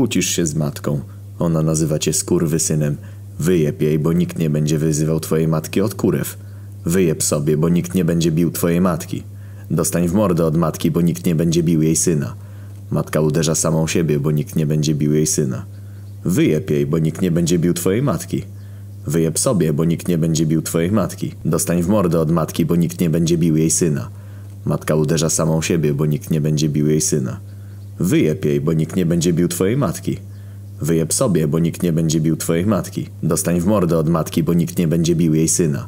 Kłócisz się z matką. Ona nazywa cię skurwysynem. Wyjeb jej, bo nikt nie będzie wyzywał twojej matki od kurew. Wyjeb sobie, bo nikt nie będzie bił twojej matki. Dostań w mordę od matki, bo nikt nie będzie bił jej syna. Matka uderza samą siebie, bo nikt nie będzie bił jej syna. Wyjeb jej, bo nikt nie będzie bił twojej matki. Wyjeb sobie, bo nikt nie będzie bił twojej matki. Dostań w mordę od matki, bo nikt nie będzie bił jej syna. Matka uderza samą siebie, bo nikt nie będzie bił jej syna. Wyjeb jej, bo nikt nie będzie bił twojej matki. Wyjeb sobie, bo nikt nie będzie bił twojej matki. Dostań w mordę od matki, bo nikt nie będzie bił jej syna.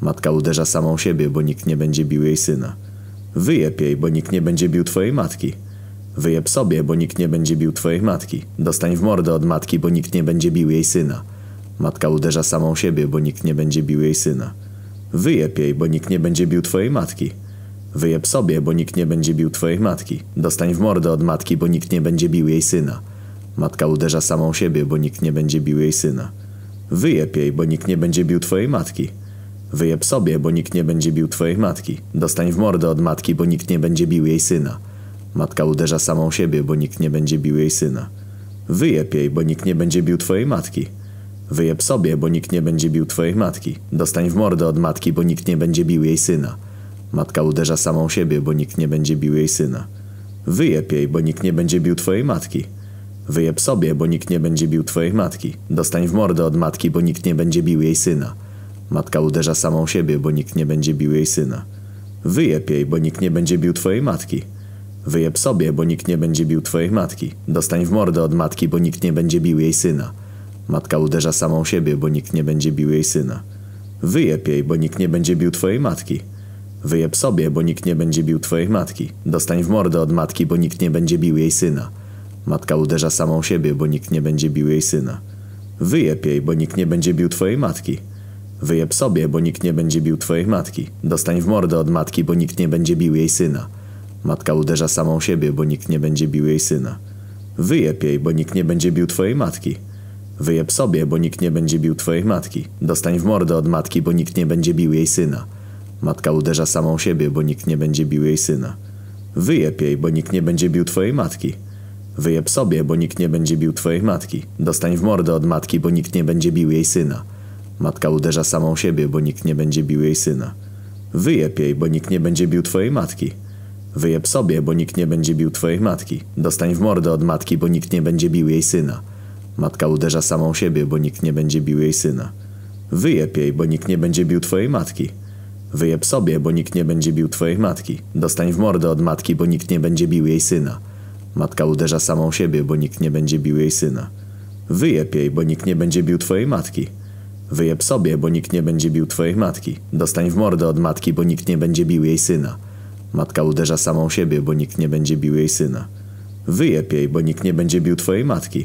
Matka uderza samą siebie, bo nikt nie będzie bił jej syna. Wyjeb jej, bo nikt nie będzie bił twojej matki. Wyjeb sobie, bo nikt nie będzie bił twojej matki. Dostań w mordę od matki, bo nikt nie będzie bił jej syna. Matka uderza samą siebie, bo nikt nie będzie bił jej syna. Wyjeb jej, bo nikt nie będzie bił twojej matki. Wyjeb sobie, bo nikt nie będzie bił twojej matki. Dostań w mordę od matki, bo nikt nie będzie bił jej syna. Matka uderza samą siebie, bo nikt nie będzie bił jej syna. Wyjeb jej, bo nikt nie będzie bił twojej matki. Wyjeb sobie, bo nikt nie będzie bił twojej matki. Dostań w mordę od matki, bo nikt nie będzie bił jej syna. Matka uderza samą siebie, bo nikt nie będzie bił jej syna. Wyjeb jej, bo nikt nie będzie bił twojej matki. Wyjeb sobie, bo nikt nie będzie bił twojej matki. Dostań w mordę od matki, bo nikt nie będzie bił jej syna. Matka uderza samą siebie, bo nikt nie będzie bił jej syna. Wyjeb jej, bo nikt nie będzie bił twojej matki. Wyjeb sobie, bo nikt nie będzie bił twojej matki. Dostań w mordę od matki, bo nikt nie będzie bił jej syna. Matka uderza samą siebie, bo nikt nie będzie bił jej syna. Wyjeb jej, bo nikt nie będzie bił twojej matki. Wyjeb sobie, bo nikt nie będzie bił twojej matki. Dostań w mordę od matki, bo nikt nie będzie bił jej syna. Matka uderza samą siebie, bo nikt nie będzie bił jej syna. Wyjeb jej, bo nikt nie będzie bił twojej matki. Wyjeb sobie, bo nikt nie będzie bił twojej matki. Dostań w mordę od matki, bo nikt nie będzie bił jej syna. Matka uderza samą siebie, bo nikt nie będzie bił jej syna. Wyjeb jej, bo nikt nie będzie bił twojej matki. Wyjeb sobie, bo nikt nie będzie bił twojej matki. Dostań w mordę od matki, bo nikt nie będzie bił jej syna. Matka uderza samą siebie, bo nikt nie będzie bił jej syna. Wyjeb jej, bo nikt nie będzie bił twojej matki. Wyjeb sobie, bo nikt nie będzie bił twojej matki. Dostań w mordę od matki, bo nikt nie będzie bił jej syna. Matka uderza samą siebie, bo nikt nie będzie bił jej syna. Wyjeb jej, bo nikt nie będzie bił twojej matki. Wyjeb sobie, bo nikt nie będzie bił twojej matki. Dostań w mordę od matki, bo nikt nie będzie bił jej syna. Matka uderza samą siebie, bo nikt nie będzie bił jej syna. Wyjeb jej, bo nikt nie będzie bił twojej matki. Wyjeb sobie, bo nikt nie będzie bił twojej matki. Dostań w mordę od matki, bo nikt nie będzie bił jej syna. Matka uderza samą siebie, bo nikt nie będzie bił jej syna. Wyjeb jej, bo nikt nie będzie bił twojej matki. Wyjeb sobie, bo nikt nie będzie bił twojej matki. Dostań w mordę od matki, bo nikt nie będzie bił jej syna. Matka uderza samą siebie, bo nikt nie będzie bił jej syna. Wyjeb jej, bo nikt nie będzie bił twojej matki. Wyjeb sobie, bo nikt nie będzie bił twojej matki. Dostań w mordę od matki, bo nikt nie będzie bił jej syna. Matka uderza samą siebie, bo nikt nie będzie bił jej syna. Wyjeb jej, bo nikt nie będzie bił twojej matki.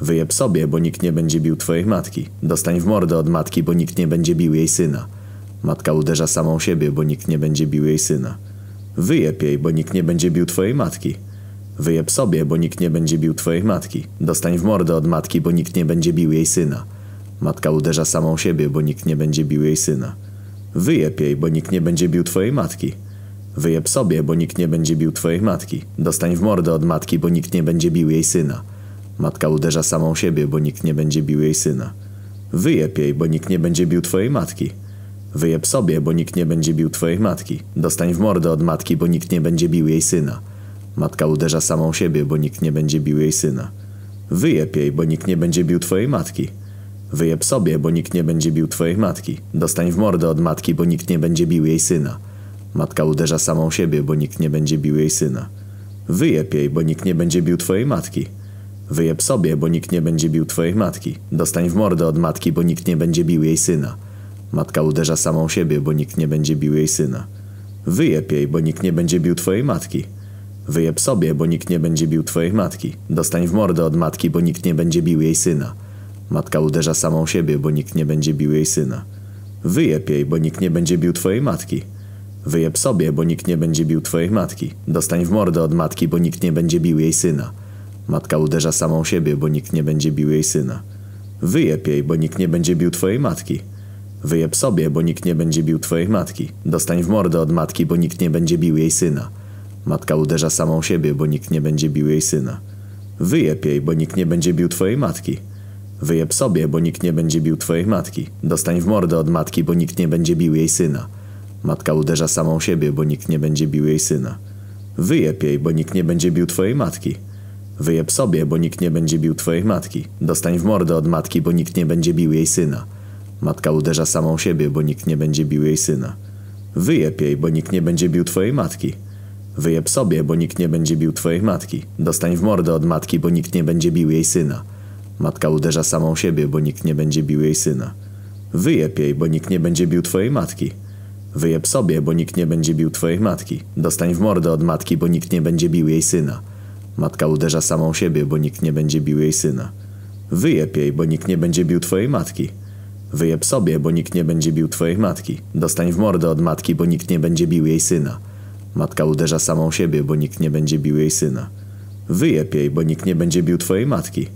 Wyjeb sobie, bo nikt nie będzie bił twojej matki. Dostań w mordę od matki, bo nikt nie będzie bił jej syna. Matka uderza samą siebie, bo nikt nie będzie bił jej syna. Wyjeb jej, bo nikt nie będzie bił twojej matki. Wyjeb sobie, bo nikt nie będzie bił twojej matki. Dostań w mordę od matki, bo nikt nie będzie bił jej syna. Matka uderza samą siebie, bo nikt nie będzie bił jej syna. Wyjeb jej, bo nikt nie będzie bił twojej matki. Wyjeb sobie, bo nikt nie będzie bił twojej matki. Dostań w mordę od matki, bo nikt nie będzie bił jej syna. Matka uderza samą siebie, bo nikt nie będzie bił jej syna. Wyjeb jej, bo nikt nie będzie bił twojej matki. Wyjeb sobie, bo nikt nie będzie bił twojej matki. Dostań w mordę od matki, bo nikt nie będzie bił jej syna. Matka uderza samą siebie, bo nikt nie będzie bił jej syna. Wyjeb jej, bo nikt nie będzie bił twojej matki. Wyjeb sobie, bo nikt nie będzie bił twojej matki. Dostań w mordę od matki, bo nikt nie będzie bił jej syna. Matka uderza samą siebie, bo nikt nie będzie bił jej syna. Wyjeb jej, bo nikt nie będzie bił twojej matki. Wyjeb sobie, bo nikt nie będzie bił twojej matki. Dostań w mordę od matki, bo nikt nie będzie bił jej syna. Matka uderza samą siebie, bo nikt nie będzie bił jej syna. Wyjeb jej, bo nikt nie będzie bił twojej matki. Wyjeb sobie, bo nikt nie będzie bił twojej matki. Dostań w mordę od matki, bo nikt nie będzie bił jej syna. Matka uderza samą siebie, bo nikt nie będzie bił jej syna. Wyjeb jej, bo nikt nie będzie bił twojej matki. Wyjeb sobie, bo nikt nie będzie bił twojej matki. Dostań w mordę od matki, bo nikt nie będzie bił jej syna. Matka uderza samą siebie, bo nikt nie będzie bił jej syna. Wyjeb jej, bo nikt nie będzie bił twojej matki. Wyjeb sobie, bo nikt nie będzie bił twojej matki. Dostań w mordę od matki, bo nikt nie będzie bił jej syna. Matka uderza samą siebie, bo nikt nie będzie bił jej syna. Wyjeb jej, bo nikt nie będzie bił twojej matki. Wyjeb sobie, bo nikt nie będzie bił twojej matki. Dostań w mordę od matki, bo nikt nie będzie bił jej syna. Matka uderza samą siebie, bo nikt nie będzie bił jej syna. Wyjeb jej, bo nikt nie będzie bił twojej matki. Wyjeb sobie, bo nikt nie będzie bił twojej matki. Dostań w mordę od matki, bo nikt nie będzie bił jej syna. Matka uderza samą siebie, bo nikt nie będzie bił jej syna. Wyjeb jej, bo nikt nie będzie bił twojej matki. Wyjeb sobie, bo nikt nie będzie bił twojej matki. Dostań w mordę od matki, bo nikt nie będzie bił jej syna. Matka uderza samą siebie, bo nikt nie będzie bił jej syna. Wyjeb jej, bo nikt nie będzie bił twojej matki. Wyjeb sobie, bo nikt nie będzie bił twojej matki. Dostań w mordę od matki, bo nikt nie będzie bił jej syna. Matka uderza samą siebie, bo nikt nie będzie bił jej syna. Wyjeb jej, bo nikt nie będzie bił twojej matki. Wyjeb sobie, bo nikt nie będzie bił twojej matki. Dostań w mordę od matki, bo nikt nie będzie bił jej syna. Matka uderza samą siebie, bo nikt nie będzie bił jej syna. Wyjeb jej, bo nikt nie będzie bił twojej matki.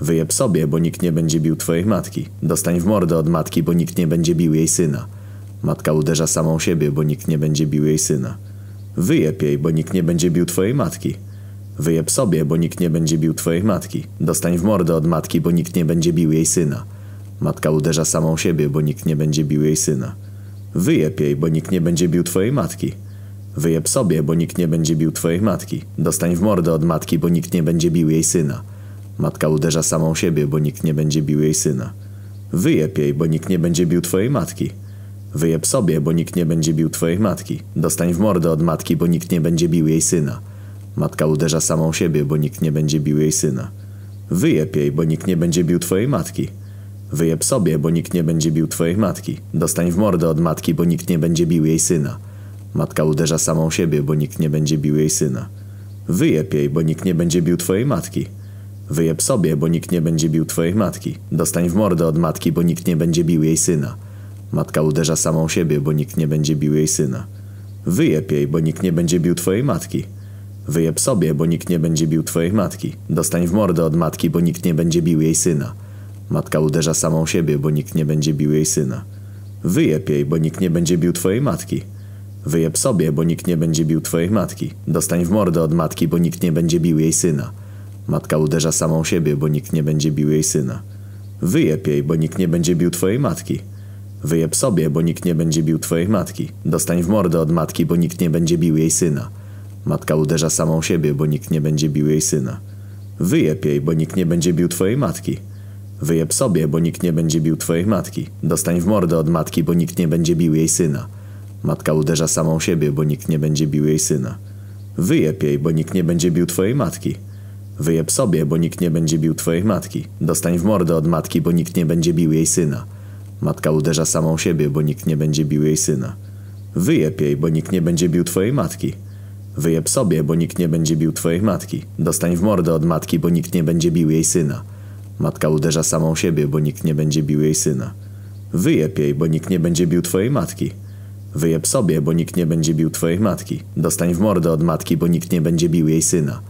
Wyjeb sobie, bo nikt nie będzie bił twojej matki. Dostań w mordę od matki, bo nikt nie będzie bił jej syna. Matka uderza samą siebie, bo nikt nie będzie bił jej syna. Wyjeb jej, bo nikt nie będzie bił twojej matki. Wyjeb sobie, bo nikt nie będzie bił twojej matki. Dostań w mordę od matki, bo nikt nie będzie bił jej syna. Matka uderza samą siebie, bo nikt nie będzie bił jej syna. Wyjeb jej, bo nikt nie będzie bił twojej matki. Wyjeb sobie, bo nikt nie będzie bił twojej matki. Dostań w mordę od matki, bo nikt nie będzie bił jej syna. Matka uderza samą siebie, bo nikt nie będzie bił jej syna. Wyjeb jej, bo nikt nie będzie bił twojej matki. Wyjeb sobie, bo nikt nie będzie bił twojej matki. Dostań w mordę od matki, bo nikt nie będzie bił jej syna. Matka uderza samą siebie, bo nikt nie będzie bił jej syna. Wyjeb jej, bo nikt nie będzie bił twojej matki. Wyjeb sobie, bo nikt nie będzie bił twojej matki. Dostań w mordę od matki, bo nikt nie będzie bił jej syna. Matka uderza samą siebie, bo nikt nie będzie bił jej syna. Wyjeb jej, bo nikt nie będzie bił twojej matki. Wyjeb sobie, bo nikt nie będzie bił twojej matki. Dostań w mordę od matki, bo nikt nie będzie bił jej syna. Matka uderza samą siebie, bo nikt nie będzie bił jej syna. Wyjeb jej, bo nikt nie będzie bił twojej matki. Wyjeb sobie, bo nikt nie będzie bił twojej matki. Dostań w mordę od matki, bo nikt nie będzie bił jej syna. Matka uderza samą siebie, bo nikt nie będzie bił jej syna. Wyjeb jej, bo nikt nie będzie bił twojej matki. Wyjeb sobie, bo nikt nie będzie bił twojej matki. Dostań w mordę od matki, bo nikt nie będzie bił jej syna. Matka uderza samą siebie, bo nikt nie będzie bił jej syna. Wyjeb jej, bo nikt nie będzie bił twojej matki. Wyjeb sobie, bo nikt nie będzie bił twojej matki. Dostań w mordę od matki, bo nikt nie będzie bił jej syna. Matka uderza samą siebie, bo nikt nie będzie bił jej syna. Wyjeb jej, bo nikt nie będzie bił twojej matki. Wyjeb sobie, bo nikt nie będzie bił twojej matki. Dostań w mordę od matki, bo nikt nie będzie bił jej syna. Matka uderza samą siebie, bo nikt nie będzie bił jej syna. Wyjeb jej, bo nikt nie będzie bił twojej matki. Wyjeb sobie, bo nikt nie będzie bił twojej matki. Dostań w mordę od matki, bo nikt nie będzie bił jej syna. Matka uderza samą siebie, bo nikt nie będzie bił jej syna. Wyjeb jej, bo nikt nie będzie bił twojej matki. Wyjeb sobie, bo nikt nie będzie bił twojej matki. Dostań w mordę od matki, bo nikt nie będzie bił jej syna. Matka uderza samą siebie, bo nikt nie będzie bił jej syna. Wyjeb jej, bo nikt nie będzie bił twojej matki. Wyjeb sobie, bo nikt nie będzie bił twojej matki. Dostań w mordę od matki, bo nikt nie będzie bił jej syna.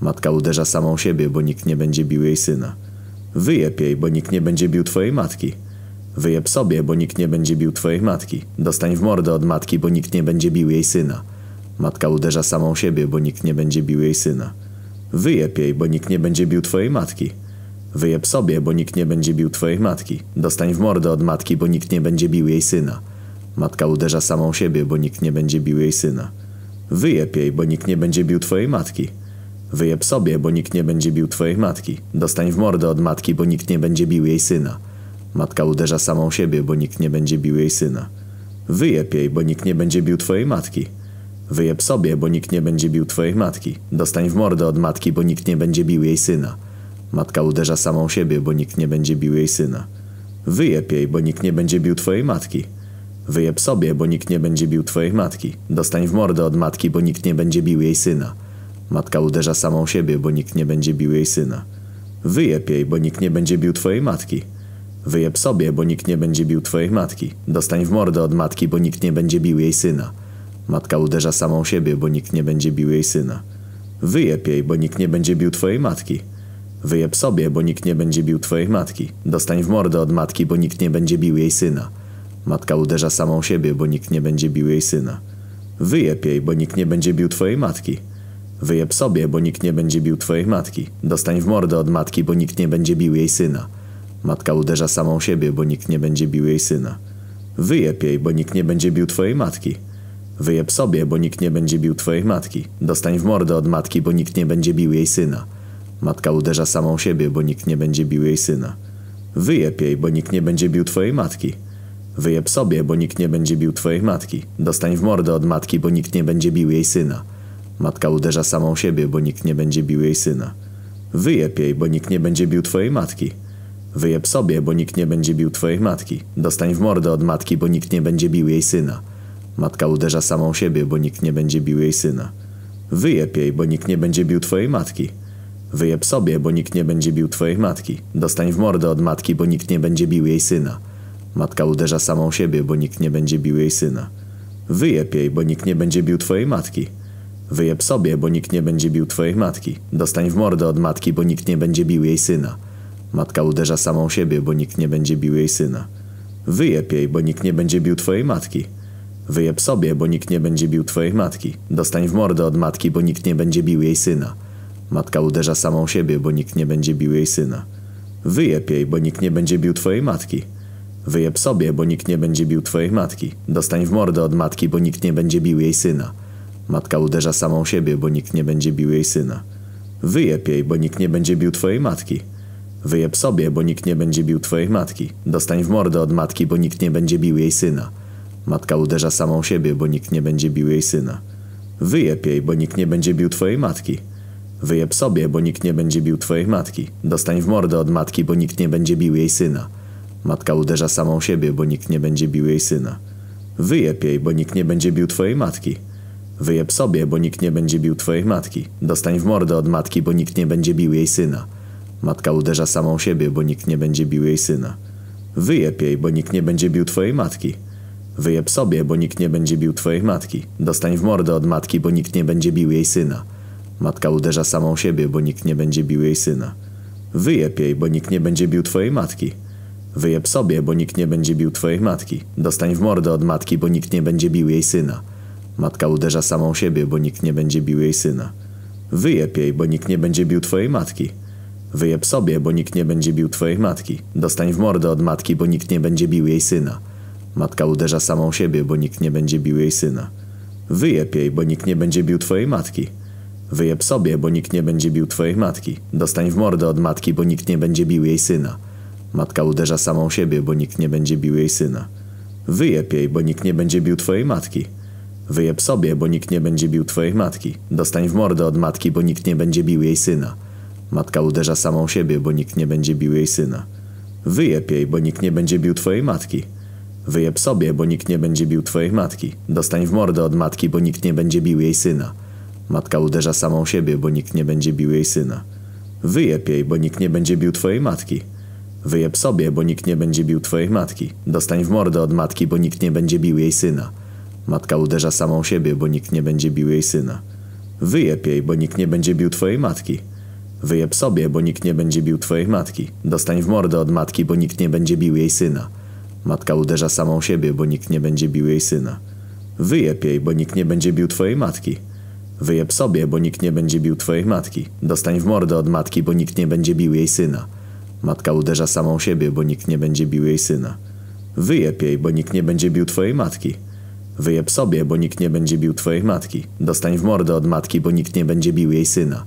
Matka uderza samą siebie, bo nikt nie będzie bił jej syna. Wyjeb jej, bo nikt nie będzie bił twojej matki. Wyjeb sobie, bo nikt nie będzie bił twojej matki. Dostań w mordę od matki, bo nikt nie będzie bił jej syna. Matka uderza samą siebie, bo nikt nie będzie bił jej syna. Wyjeb jej, bo nikt nie będzie bił twojej matki. Wyjeb sobie, bo nikt nie będzie bił twojej matki. Dostań w mordę od matki, bo nikt nie będzie bił jej syna. Matka uderza samą siebie, bo nikt nie będzie bił jej syna. Wyjeb jej, bo nikt nie będzie bił twojej matki. Wyjeb sobie, bo nikt nie będzie bił twojej matki. Dostań w mordę od matki, bo nikt nie będzie bił jej syna. Matka uderza samą siebie, bo nikt nie będzie bił jej syna. Wyjeb jej, bo nikt nie będzie bił twojej matki. Wyjeb sobie, bo nikt nie będzie bił twojej matki. Dostań w mordę od matki, bo nikt nie będzie bił jej syna. Matka uderza samą siebie, bo nikt nie będzie bił jej syna. Wyjeb jej, bo nikt nie będzie bił twojej matki. Wyjeb sobie, bo nikt nie będzie bił twojej matki. Dostań w mordę od matki, bo nikt nie będzie bił jej syna. Matka uderza samą siebie, bo nikt nie będzie bił jej syna. Wyjeb jej, bo nikt nie będzie bił twojej matki. Wyjeb sobie, bo nikt nie będzie bił twojej matki. Dostań w mordę od matki, bo nikt nie będzie bił jej syna. Matka uderza samą siebie, bo nikt nie będzie bił jej syna. Wyjeb jej, bo nikt nie będzie bił twojej matki. Wyjeb sobie, bo nikt nie będzie bił twojej matki. Dostań w mordę od matki, bo nikt nie będzie bił jej syna. Matka uderza samą siebie, bo nikt nie będzie bił jej syna. Wyjeb jej, bo nikt nie będzie bił twojej matki. Wyjeb sobie, bo nikt nie będzie bił twojej matki. Dostań w mordę od matki, bo nikt nie będzie bił jej syna. Matka uderza samą siebie, bo nikt nie będzie bił jej syna. Wyjeb jej, bo nikt nie będzie bił twojej matki. Wyjeb sobie, bo nikt nie będzie bił twojej matki. Dostań w mordę od matki, bo nikt nie będzie bił jej syna. Matka uderza samą siebie, bo nikt nie będzie bił jej syna. Wyjeb jej, bo nikt nie będzie bił twojej matki. Wyjeb sobie, bo nikt nie będzie bił twojej matki. Dostań w mordę od matki, bo nikt nie będzie bił jej syna. Matka uderza samą siebie, bo nikt nie będzie bił jej syna. Wyjeb jej, bo nikt nie będzie bił twojej matki. Wyjeb sobie, bo nikt nie będzie bił twojej matki. Dostań w mordę od matki, bo nikt nie będzie bił jej syna. Matka uderza samą siebie, bo nikt nie będzie bił jej syna. Wyjeb jej, bo nikt nie będzie bił twojej matki. Wyjeb sobie, bo nikt nie będzie bił twojej matki. Dostań w mordę od matki, bo nikt nie będzie bił jej syna. Matka uderza samą siebie, bo nikt nie będzie bił jej syna. Wyjeb jej, bo nikt nie będzie bił twojej matki. Wyjeb sobie, bo nikt nie będzie bił twojej matki. Dostań w mordę od matki, bo nikt nie będzie bił jej syna. Matka uderza samą siebie, bo nikt nie będzie bił jej syna. Wyjeb jej, bo nikt nie będzie bił twojej matki. Wyjeb sobie, bo nikt nie będzie bił twojej matki. Dostań w mordę od matki, bo nikt nie będzie bił jej syna. Matka uderza samą siebie, bo nikt nie będzie bił jej syna. Wyjeb jej, bo nikt nie będzie bił twojej matki. Wyjeb sobie, bo nikt nie będzie bił twojej matki. Dostań w mordę od matki, bo nikt nie będzie bił jej syna. Matka uderza samą siebie, bo nikt nie będzie bił jej syna. Wyjeb jej, bo nikt nie będzie bił twojej matki. Wyjeb sobie, bo nikt nie będzie bił twojej matki. Dostań w mordę od matki, bo nikt nie będzie bił jej syna. Matka uderza samą siebie, bo nikt nie będzie bił jej syna. Wyjeb jej, bo nikt nie będzie bił twojej matki. Wyjeb sobie, bo nikt nie będzie bił twojej matki. Dostań w mordę od matki, bo nikt nie będzie bił jej syna. Matka uderza samą siebie, bo nikt nie będzie bił jej syna. Wyjeb jej, bo nikt nie będzie bił twojej matki. Wyjeb sobie, bo nikt nie będzie bił twojej matki. Dostań w mordę od matki, bo nikt nie będzie bił jej syna. Matka uderza samą siebie, bo nikt nie będzie bił jej syna. Wyjeb jej, bo nikt nie będzie bił twojej matki. Wyjeb sobie, bo nikt nie będzie bił twojej matki. Dostań w mordę od matki, bo nikt nie będzie bił jej syna. Matka uderza samą siebie, bo nikt nie będzie bił jej syna. Wyjeb jej, bo nikt nie będzie bił twojej matki. Wyjeb sobie, bo nikt nie będzie bił twojej matki. Dostań w mordę od matki, bo nikt nie będzie bił jej syna. Matka uderza samą siebie, bo nikt nie będzie bił jej syna. Wyjeb jej, bo nikt nie będzie bił twojej matki. Wyjeb sobie, bo nikt nie będzie bił twojej matki. Dostań w mordę od matki, bo nikt nie będzie bił jej syna. Matka uderza samą siebie, bo nikt nie będzie bił jej syna. Wyjeb jej, bo nikt nie będzie bił twojej matki. Wyjeb sobie, bo nikt nie będzie bił twojej matki. Dostań w mordę od matki, bo nikt nie będzie bił jej syna. Matka uderza samą siebie, bo nikt nie będzie bił jej syna. Wyjeb jej, bo nikt nie będzie bił twojej matki. Wyjeb sobie, bo nikt nie będzie bił twojej matki. Dostań w mordę od matki, bo nikt nie będzie bił jej syna. Matka uderza samą siebie, bo nikt nie będzie bił jej syna. Wyjeb jej, bo nikt nie będzie bił twojej matki. Wyjeb sobie, bo nikt nie będzie bił twojej matki. Dostań w mordę od matki, bo nikt nie będzie bił jej syna. Matka uderza samą siebie, bo nikt nie będzie bił jej syna. Wyjeb jej, bo nikt nie będzie bił twojej matki. Wyjeb sobie, bo nikt nie będzie bił twojej matki. Dostań w mordę od matki, bo nikt nie będzie bił jej syna. Matka uderza samą siebie, bo nikt nie będzie bił jej syna. Wyjeb jej, bo nikt nie będzie bił twojej matki. Wyjeb sobie, bo nikt nie będzie bił twojej matki. Dostań w mordę od matki, bo nikt nie będzie bił jej syna. Matka uderza samą siebie, bo nikt nie będzie bił jej syna. Wyjeb jej, bo nikt nie będzie bił twojej matki. Wyjeb sobie, bo nikt nie będzie bił twojej matki. Dostań w mordę od matki, bo nikt nie będzie bił jej syna. Matka uderza samą siebie, bo nikt nie będzie bił jej syna. Wyjeb jej, bo nikt nie będzie bił twojej matki. Wyjeb sobie, bo nikt nie będzie bił twojej matki. Dostań w mordę od matki, bo nikt nie będzie bił jej syna.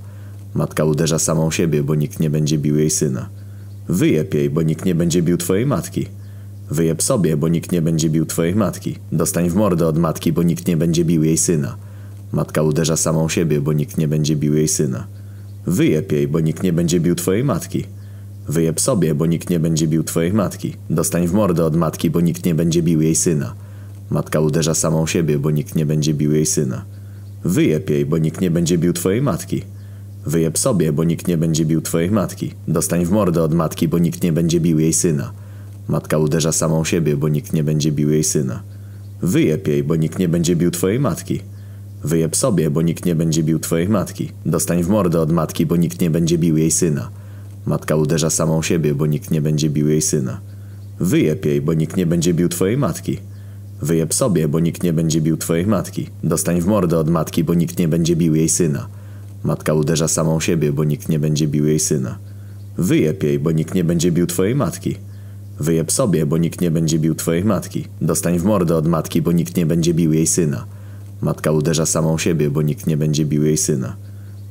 Matka uderza samą siebie, bo nikt nie będzie bił jej syna. Wyjeb jej, bo nikt nie będzie bił twojej matki. Wyjeb sobie, bo nikt nie będzie bił twojej matki. Dostań w mordę od matki, bo nikt nie będzie bił jej syna. Matka uderza samą siebie, bo nikt nie będzie bił jej syna. Wyjeb jej, bo nikt nie będzie bił twojej matki. Wyjeb sobie, bo nikt nie będzie bił twojej matki. Dostań w mordę od matki, bo nikt nie będzie bił jej syna. Matka uderza samą siebie, bo nikt nie będzie bił jej syna. Wyjeb jej, bo nikt nie będzie bił twojej matki. Wyjeb sobie, bo nikt nie będzie bił twojej matki. Dostań w mordę od matki, bo nikt nie będzie bił jej syna. Matka uderza samą siebie, bo nikt nie będzie bił jej syna. Wyjeb jej, bo nikt nie będzie bił twojej matki. Wyjeb sobie, bo nikt nie będzie bił twojej matki. Dostań w mordę od matki, bo nikt nie będzie bił jej syna. Matka uderza samą siebie, bo nikt nie będzie bił jej syna. Wyjeb jej, bo nikt nie będzie bił twojej matki. Wyjeb sobie, bo nikt nie będzie bił twojej matki. Dostań w mordę od matki, bo nikt nie będzie bił jej syna. Matka uderza samą siebie, bo nikt nie będzie bił jej syna. Wyjeb jej, bo nikt nie będzie bił twojej matki. Wyjeb sobie, bo nikt nie będzie bił twojej matki. Dostań w mordę od matki, bo nikt nie będzie bił jej syna. Matka uderza samą siebie, bo nikt nie będzie bił jej syna.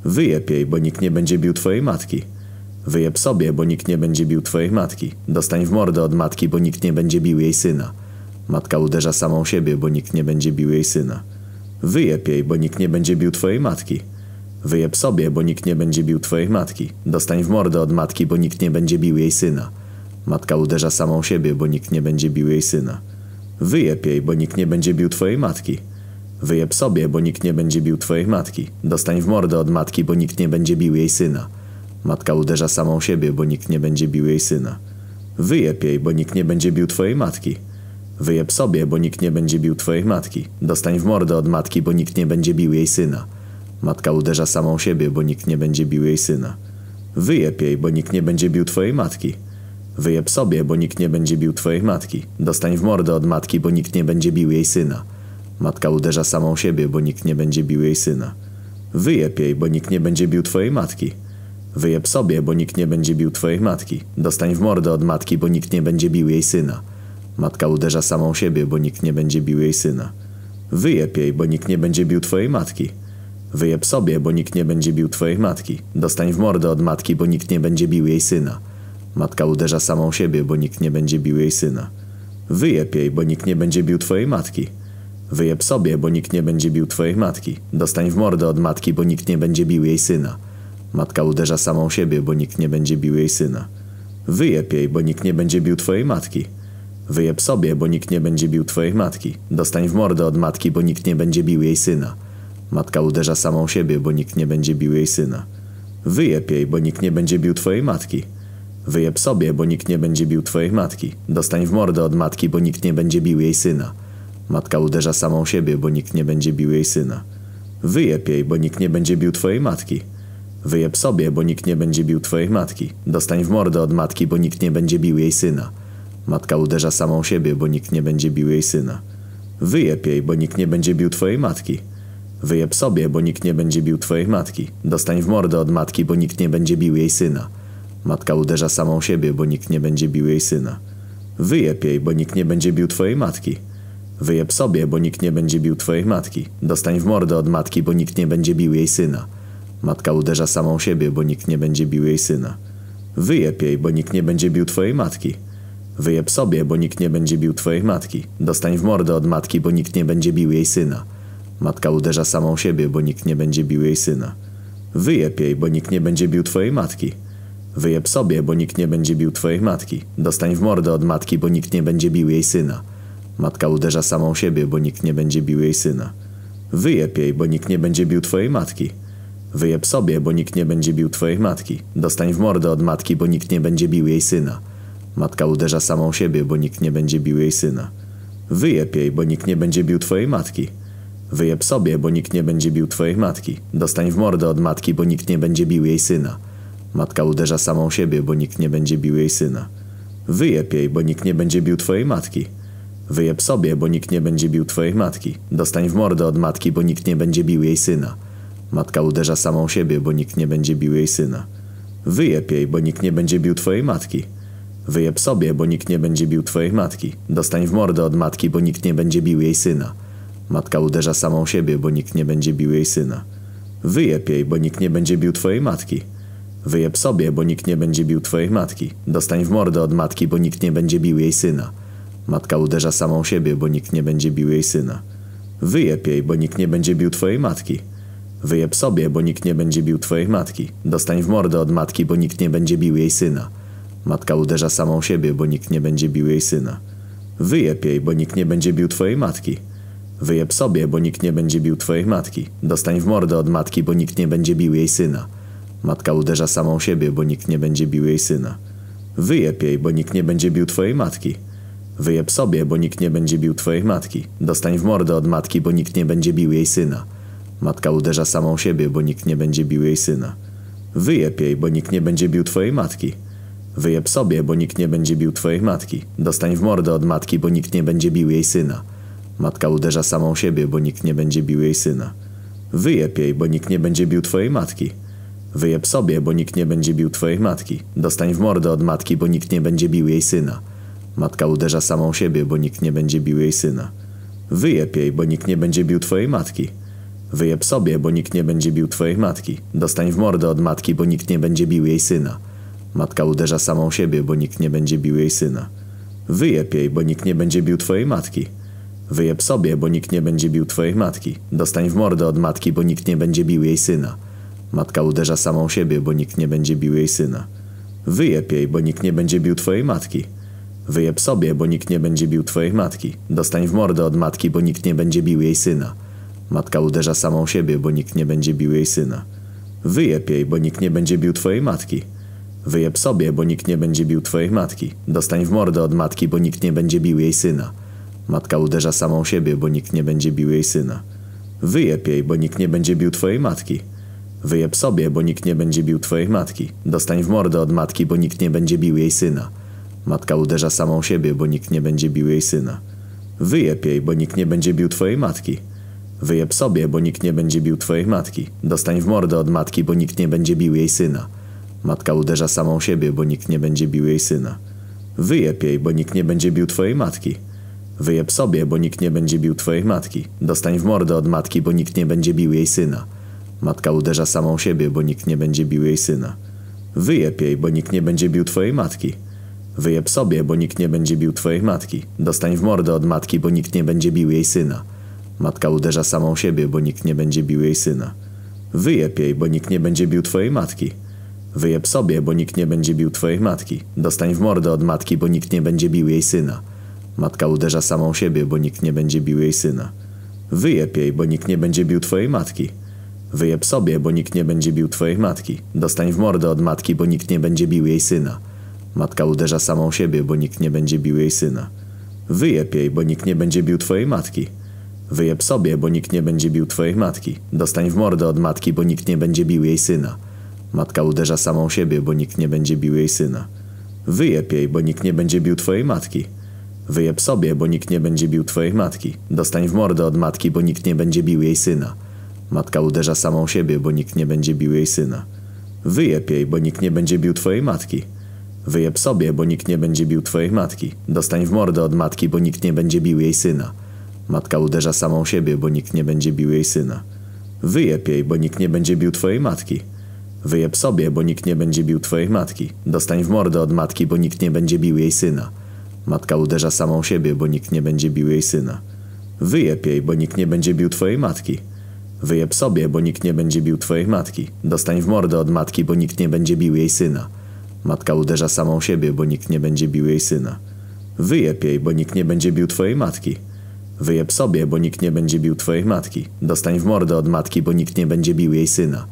Wyjeb jej, bo nikt nie będzie bił twojej matki. Wyjeb sobie, bo nikt nie będzie bił twojej matki. Dostań w mordę od matki, bo nikt nie będzie bił jej syna. Matka uderza samą siebie, bo nikt nie będzie bił jej syna. Wyjeb jej, bo nikt nie będzie bił twojej matki. Wyjeb sobie, bo nikt nie będzie bił twojej matki. Dostań w mordę od matki, bo nikt nie będzie bił jej syna. Matka uderza samą siebie, bo nikt nie będzie bił jej syna. Wyjeb jej, bo nikt nie będzie bił twojej matki. Wyjeb sobie, bo nikt nie będzie bił twojej matki. Dostań w mordę od matki, bo nikt nie będzie bił jej syna. Matka uderza samą siebie, bo nikt nie będzie bił jej syna. Wyjeb jej, bo nikt nie będzie bił twojej matki. Wyjeb sobie, bo nikt nie będzie bił twojej matki. Dostań w mordę od matki, bo nikt nie będzie bił jej syna. Matka uderza samą siebie, bo nikt nie będzie bił jej syna. Wyjeb jej, bo nikt nie będzie bił twojej matki. Wyjeb sobie, bo nikt nie będzie bił twojej matki. Dostań w mordę od matki, bo nikt nie będzie bił jej syna. Matka uderza samą siebie, bo nikt nie będzie bił jej syna. Wyjeb jej, bo nikt nie będzie bił twojej matki. Wyjeb sobie, bo nikt nie będzie bił twojej matki. Dostań w mordę od matki, bo nikt nie będzie bił jej syna. Matka uderza samą siebie, bo nikt nie będzie bił jej syna. Wyjeb jej, bo nikt nie będzie bił twojej matki. Wyjeb sobie, bo nikt nie będzie bił twojej matki. Dostań w mordę od matki, bo nikt nie będzie bił jej syna. Matka uderza samą siebie, bo nikt nie będzie bił jej syna. Wyjeb jej, bo nikt nie będzie bił twojej matki. Wyjeb sobie, bo nikt nie będzie bił twojej matki. Dostań w mordę od matki, bo nikt nie będzie bił jej syna. Matka uderza samą siebie, bo nikt nie będzie bił jej syna. Wyjeb jej, bo nikt nie będzie bił twojej matki. Wyjeb sobie, bo nikt nie będzie bił twojej matki. Dostań w mordę od matki, bo nikt nie będzie bił jej syna. Matka uderza samą siebie, bo nikt nie będzie bił jej syna. Wyjeb jej, bo nikt nie będzie bił twojej matki. Wyjeb sobie, bo nikt nie będzie bił twojej matki. Dostań w mordę od matki, bo nikt nie będzie bił jej syna. Matka uderza samą siebie, bo nikt nie będzie bił jej syna. Wyjeb jej, bo nikt nie będzie bił twojej matki. Wyjeb sobie, bo nikt nie będzie bił twojej matki. Dostań w mordę od matki, bo nikt nie będzie bił jej syna. Matka uderza samą siebie, bo nikt nie będzie bił jej syna. Wyjeb jej, bo nikt nie będzie bił twojej matki. Wyjeb sobie, bo nikt nie będzie bił twojej matki. Dostań w mordę od matki, bo nikt nie będzie bił jej syna. Matka uderza samą siebie, bo nikt nie będzie bił jej syna. Wyjeb jej, bo nikt nie będzie bił twojej matki. Wyjeb sobie, bo nikt nie będzie bił twojej matki. Dostań w mordę od matki, bo nikt nie będzie bił jej syna. Matka uderza samą siebie, bo nikt nie będzie bił jej syna. Wyjeb jej, bo nikt nie będzie bił twojej matki. Wyjeb sobie, bo nikt nie będzie bił twojej matki. Dostań w mordę od matki, bo nikt nie będzie bił jej syna. Matka uderza samą siebie, bo nikt nie będzie bił jej syna. Wyjeb jej, bo nikt nie będzie bił twojej matki. Wyjeb sobie, bo nikt nie będzie bił twojej matki. Dostań w mordę od matki, bo nikt nie będzie bił jej syna. Matka uderza samą siebie, bo nikt nie będzie bił jej syna. Wyjeb jej, bo nikt nie będzie bił twojej matki. Wyjeb sobie, bo nikt nie będzie bił twojej matki. Dostań w mordę od matki, bo nikt nie będzie bił jej syna. Matka uderza samą siebie, bo nikt nie będzie bił jej syna. Wyjeb jej, bo nikt nie będzie bił twojej matki. Wyjeb sobie, bo nikt nie będzie bił twojej matki. Dostań w mordę od matki, bo nikt nie będzie bił jej syna. Matka uderza samą siebie, bo nikt nie będzie bił jej syna. Wyjeb jej, bo nikt nie będzie bił twojej matki. Wyjeb sobie, bo nikt nie będzie bił twojej matki. Dostań w mordę od matki, bo nikt nie będzie bił jej syna. Matka uderza samą siebie, bo nikt nie będzie bił jej syna. Wyjeb jej, bo nikt nie będzie bił twojej matki. Wyjeb sobie, bo nikt nie będzie bił twojej matki. Dostań w mordę od matki, bo nikt nie będzie bił jej syna. Matka uderza samą siebie, bo nikt nie będzie bił jej syna. Wyjeb jej, bo nikt nie będzie bił twojej matki. Wyjeb sobie, bo nikt nie będzie bił twojej matki. Dostań w mordę od matki, bo nikt nie będzie bił jej syna. Matka uderza samą siebie, bo nikt nie będzie bił jej syna. Wyjeb jej, bo nikt nie będzie bił twojej matki. Wyjeb sobie, bo nikt nie będzie bił twojej matki. Dostań w mordę od matki, bo nikt nie będzie bił jej syna. Matka uderza samą siebie, bo nikt nie będzie bił jej syna. Wyjeb jej, bo nikt nie będzie bił twojej matki. Wyjeb sobie, bo nikt nie będzie bił twojej matki. Dostań w mordę od matki, bo nikt nie będzie bił jej syna. Matka uderza samą siebie, bo nikt nie będzie bił jej syna. Wyjeb jej, bo nikt nie będzie bił twojej matki. Wyjeb sobie, bo nikt nie będzie bił twojej matki. Dostań w mordę od matki, bo nikt nie będzie bił jej syna. Matka uderza samą siebie, bo nikt nie będzie bił jej syna. Wyjeb jej, bo nikt nie będzie bił twojej matki. Wyjeb sobie, bo nikt nie będzie bił twojej matki. Dostań w mordę od matki, bo nikt nie będzie bił jej syna. Matka uderza samą siebie, bo nikt nie będzie bił jej syna. Wyjeb jej, bo nikt nie będzie bił twojej matki. Wyjeb sobie, bo nikt nie będzie bił twojej matki. Dostań w mordę od matki, bo nikt nie będzie bił jej syna. Matka uderza samą siebie, bo nikt nie będzie bił jej syna. Wyjeb jej, bo nikt nie będzie bił twojej matki. Wyjeb sobie, bo nikt nie będzie bił twojej matki. Dostań w mordę od matki, bo nikt nie będzie bił jej syna. Matka uderza samą siebie, bo nikt nie będzie bił jej syna. Wyjeb jej, bo nikt nie będzie bił twojej matki. Wyjeb sobie, bo nikt nie będzie bił twojej matki. Dostań w mordę od matki, bo nikt nie będzie bił jej syna. Matka uderza samą siebie, bo nikt nie będzie bił jej syna. Wyjeb jej, bo nikt nie będzie bił twojej matki. Wyjeb sobie, bo nikt nie będzie bił twojej matki. Dostań w mordę od matki, bo nikt nie będzie bił jej syna. Matka uderza samą siebie, bo nikt nie będzie bił jej syna. Wyjeb jej, bo nikt nie będzie bił twojej matki. Wyjeb sobie, bo nikt nie będzie bił twojej matki. Dostań w mordę od matki, bo nikt nie będzie bił jej syna. Matka uderza samą siebie, bo nikt nie będzie bił jej syna. Wyjeb jej, bo nikt nie będzie bił twojej matki. Wyjeb sobie, bo nikt nie będzie bił twojej matki. Dostań w mordę od matki, bo nikt nie będzie bił jej syna. Matka uderza samą siebie, bo nikt nie będzie bił jej syna. Wyjeb jej, bo nikt nie będzie bił twojej matki. Wyjeb sobie, bo nikt nie będzie bił twojej matki. Dostań w mordę od matki, bo nikt nie będzie bił jej syna. Matka uderza samą siebie, bo nikt nie będzie bił jej syna. Wyjeb jej, bo nikt nie będzie bił twojej matki. Wyjeb sobie, bo nikt nie będzie bił twojej matki. Dostań w mordę od matki, bo nikt nie będzie bił jej syna. Matka uderza samą siebie, bo nikt nie będzie bił jej syna. Wyjeb jej, bo nikt nie będzie bił twojej matki. Wyjeb sobie, bo nikt nie będzie bił twojej matki. Dostań w mordę od matki, bo nikt nie będzie bił jej syna. Matka uderza samą siebie, bo nikt nie będzie bił jej syna. Wyjeb jej, bo nikt nie będzie bił twojej matki. Wyjeb sobie, bo nikt nie będzie bił twojej matki. Dostań w mordę od matki, bo nikt nie będzie bił jej syna. Matka uderza samą siebie, bo nikt nie będzie bił jej syna. Wyjeb jej, bo nikt nie będzie bił twojej matki. Wyjeb sobie, bo nikt nie będzie bił twojej matki. Dostań w mordę od matki, bo nikt nie będzie bił jej syna. Matka uderza samą siebie, bo nikt nie będzie bił jej syna. Wyjeb jej, bo nikt nie będzie bił twojej matki. Wyjeb sobie, bo nikt nie będzie bił twojej matki. Dostań w mordę od matki, bo nikt nie będzie bił jej syna. Matka uderza samą siebie, bo nikt nie będzie bił jej syna. Wyjeb jej, bo nikt nie będzie bił twojej matki. Wyjeb sobie, bo nikt nie będzie bił twojej matki. Dostań w mordę od matki, bo nikt nie będzie bił jej syna. Matka uderza samą siebie, bo nikt nie będzie bił jej syna. Wyjeb jej, bo nikt nie będzie bił twojej matki. Wyjeb sobie, bo nikt nie będzie bił twojej matki. Dostań w mordę od matki, bo nikt nie będzie bił jej syna. Matka uderza samą siebie, bo nikt nie będzie bił jej syna. Wyjeb jej, bo nikt nie będzie bił twojej matki. Wyjeb sobie, bo nikt nie będzie bił twojej matki. Dostań w mordę od matki, bo nikt nie będzie bił jej syna. Matka uderza samą siebie, bo nikt nie będzie bił jej syna. Wyjeb jej, bo nikt nie będzie bił twojej matki. Wyjeb sobie, bo nikt nie będzie bił twojej matki. Dostań w mordę od matki, bo nikt nie będzie bił jej syna. Matka uderza samą siebie, bo nikt nie będzie bił jej syna. Wyjeb jej, bo nikt nie będzie bił twojej matki. Wyjeb sobie, bo nikt nie będzie bił twojej matki. Dostań w mordę od matki, bo nikt nie będzie bił jej syna.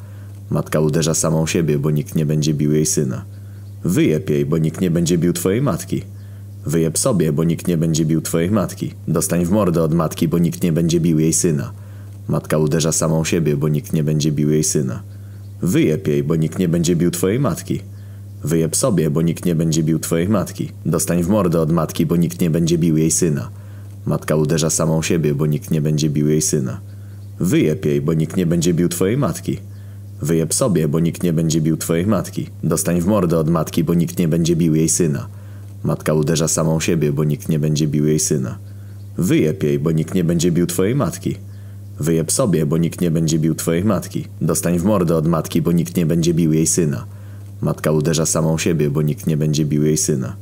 Matka uderza samą siebie, bo nikt nie będzie bił jej syna. Wyjeb jej, bo nikt nie będzie bił twojej matki. Wyjeb sobie, bo nikt nie będzie bił twojej matki. Dostań w mordę od matki, bo nikt nie będzie bił jej syna. Matka uderza samą siebie, bo nikt nie będzie bił jej syna. Wyjeb jej, bo nikt nie będzie bił twojej matki. Wyjeb sobie, bo nikt nie będzie bił twojej matki. Dostań w mordę od matki, bo nikt nie będzie bił jej syna. Matka uderza samą siebie, bo nikt nie będzie bił jej syna. Wyjeb jej, bo nikt nie będzie bił twojej matki. Wyjeb sobie, bo nikt nie będzie bił twojej matki. Dostań w mordę od matki, bo nikt nie będzie bił jej syna. Matka uderza samą siebie, bo nikt nie będzie bił jej syna. Wyjeb jej, bo nikt nie będzie bił twojej matki. Wyjeb sobie, bo nikt nie będzie bił twojej matki. Dostań w mordę od matki, bo nikt nie będzie bił jej syna. Matka uderza samą siebie, bo nikt nie będzie bił jej syna.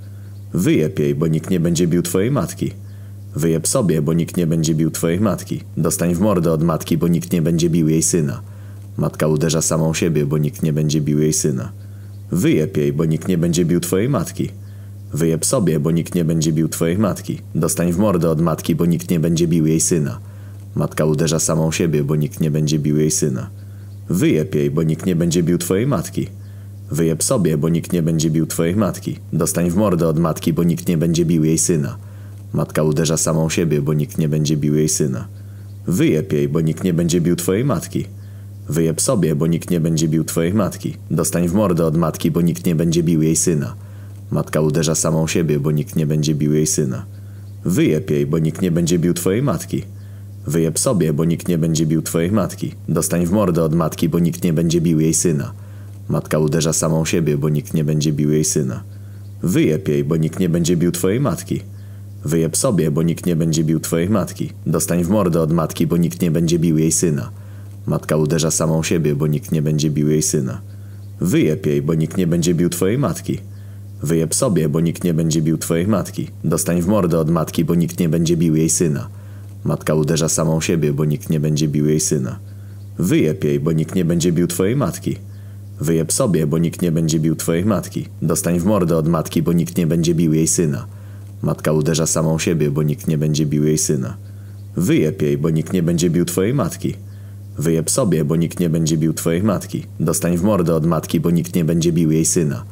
Wyjeb jej, bo nikt nie będzie bił twojej matki. Wyjeb sobie, bo nikt nie będzie bił twojej matki. Dostań w mordę od matki, bo nikt nie będzie bił jej syna. Matka uderza samą siebie, bo nikt nie będzie bił jej syna. Wyjeb jej, bo nikt nie będzie bił twojej matki. Wyjeb sobie, bo nikt nie będzie bił twojej matki. Dostań w mordę od matki, bo nikt nie będzie bił jej syna. Matka uderza samą siebie, bo nikt nie będzie bił jej syna. Wyjeb jej, bo nikt nie będzie bił twojej matki. Wyjeb sobie, bo nikt nie będzie bił twojej matki. Dostań w mordę od matki, bo nikt nie będzie bił jej syna. Matka uderza samą siebie, bo nikt nie będzie bił jej syna. Wyjeb jej, bo nikt nie będzie bił twojej matki. Wyjeb sobie, bo nikt nie będzie bił twojej matki. Dostań w mordę od matki, bo nikt nie będzie bił jej syna. Matka uderza samą siebie, bo nikt nie będzie bił jej syna. Wyjeb jej, bo nikt nie będzie bił twojej matki. Wyjeb sobie, bo nikt nie będzie bił twojej matki. Dostań w mordę od matki, bo nikt nie będzie bił jej syna. Matka uderza samą siebie, bo nikt nie będzie bił jej syna. Wyjeb jej, bo nikt nie będzie bił twojej matki. Wyjeb sobie, bo nikt nie będzie bił twojej matki. Dostań w mordę od matki, bo nikt nie będzie bił jej syna. Matka uderza samą siebie, bo nikt nie będzie bił jej syna. Wyjeb jej, bo nikt nie będzie bił twojej matki. Wyjeb sobie, bo nikt nie będzie bił twojej matki. Dostań w mordę od matki, bo nikt nie będzie bił jej syna. Matka uderza samą siebie, bo nikt nie będzie bił jej syna. Wyjeb jej, bo nikt nie będzie bił twojej matki. Wyjeb sobie, bo nikt nie będzie bił twojej matki. Dostań w mordę od matki, bo nikt nie będzie bił jej syna. Matka uderza samą siebie, bo nikt nie będzie bił jej syna. Wyjeb jej, bo nikt nie będzie bił twojej matki. Wyjeb sobie, bo nikt nie będzie bił twojej matki. Dostań w mordę od matki, bo nikt nie będzie bił jej syna.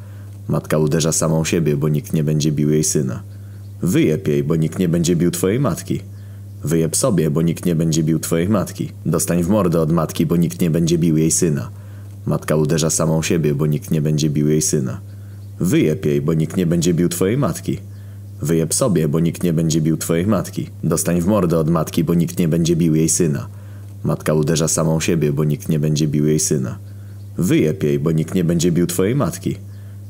Matka uderza samą siebie, bo nikt nie będzie bił jej syna. Wyjeb jej, bo nikt nie będzie bił twojej matki. Wyjeb sobie, bo nikt nie będzie bił twojej matki. Dostań w mordę od matki, bo nikt nie będzie bił jej syna. Matka uderza samą siebie, bo nikt nie będzie bił jej syna. Wyjeb jej, bo nikt nie będzie bił twojej matki. Wyjeb sobie, bo nikt nie będzie bił twojej matki. Dostań w mordę od matki, bo nikt nie będzie bił jej syna. Matka uderza samą siebie, bo nikt nie będzie bił jej syna. Wyjeb jej, bo nikt nie będzie bił twojej matki.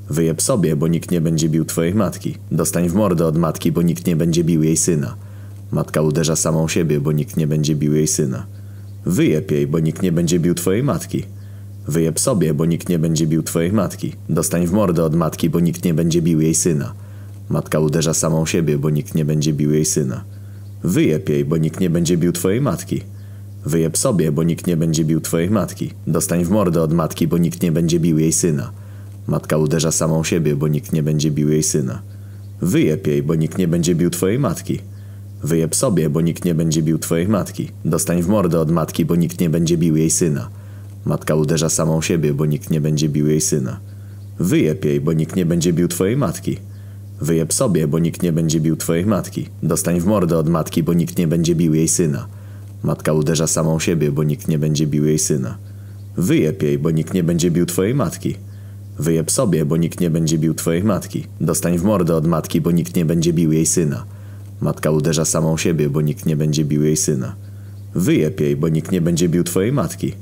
Wyjeb sobie, bo nikt nie będzie bił twojej matki. Dostań w mordę od matki, bo nikt nie będzie bił jej syna. Matka uderza samą siebie, bo nikt nie będzie bił jej syna. Wyjeb jej, bo nikt nie będzie bił twojej matki. Wyjeb sobie, bo nikt nie będzie bił twojej matki. Dostań w mordę od matki, bo nikt nie będzie bił jej syna. Matka uderza samą siebie, bo nikt nie będzie bił jej syna. Wyjeb jej, bo nikt nie będzie bił twojej matki. Wyjeb sobie, bo nikt nie będzie bił twojej matki. Dostań w mordę od matki, bo nikt nie będzie bił jej syna. Matka uderza samą siebie, bo nikt nie będzie bił jej syna. Wyjeb jej, bo nikt nie będzie bił twojej matki. Wyjeb sobie, bo nikt nie będzie bił twojej matki. Dostań w mordę od matki, bo nikt nie będzie bił jej syna. Matka uderza samą siebie, bo nikt nie będzie bił jej syna. Wyjeb jej, bo nikt nie będzie bił twojej matki. Wyjeb sobie, bo nikt nie będzie bił twojej matki. Dostań w mordę od matki, bo nikt nie będzie bił jej syna. Matka uderza samą siebie, bo nikt nie będzie bił jej syna. Wyjeb jej, bo nikt nie będzie bił twojej matki. Wyjeb sobie, bo nikt nie będzie bił twojej matki. Dostań w mordę od matki, bo nikt nie będzie bił jej syna. Matka uderza samą siebie, bo nikt nie będzie bił jej syna. Wyjeb jej, bo nikt nie będzie bił twojej matki.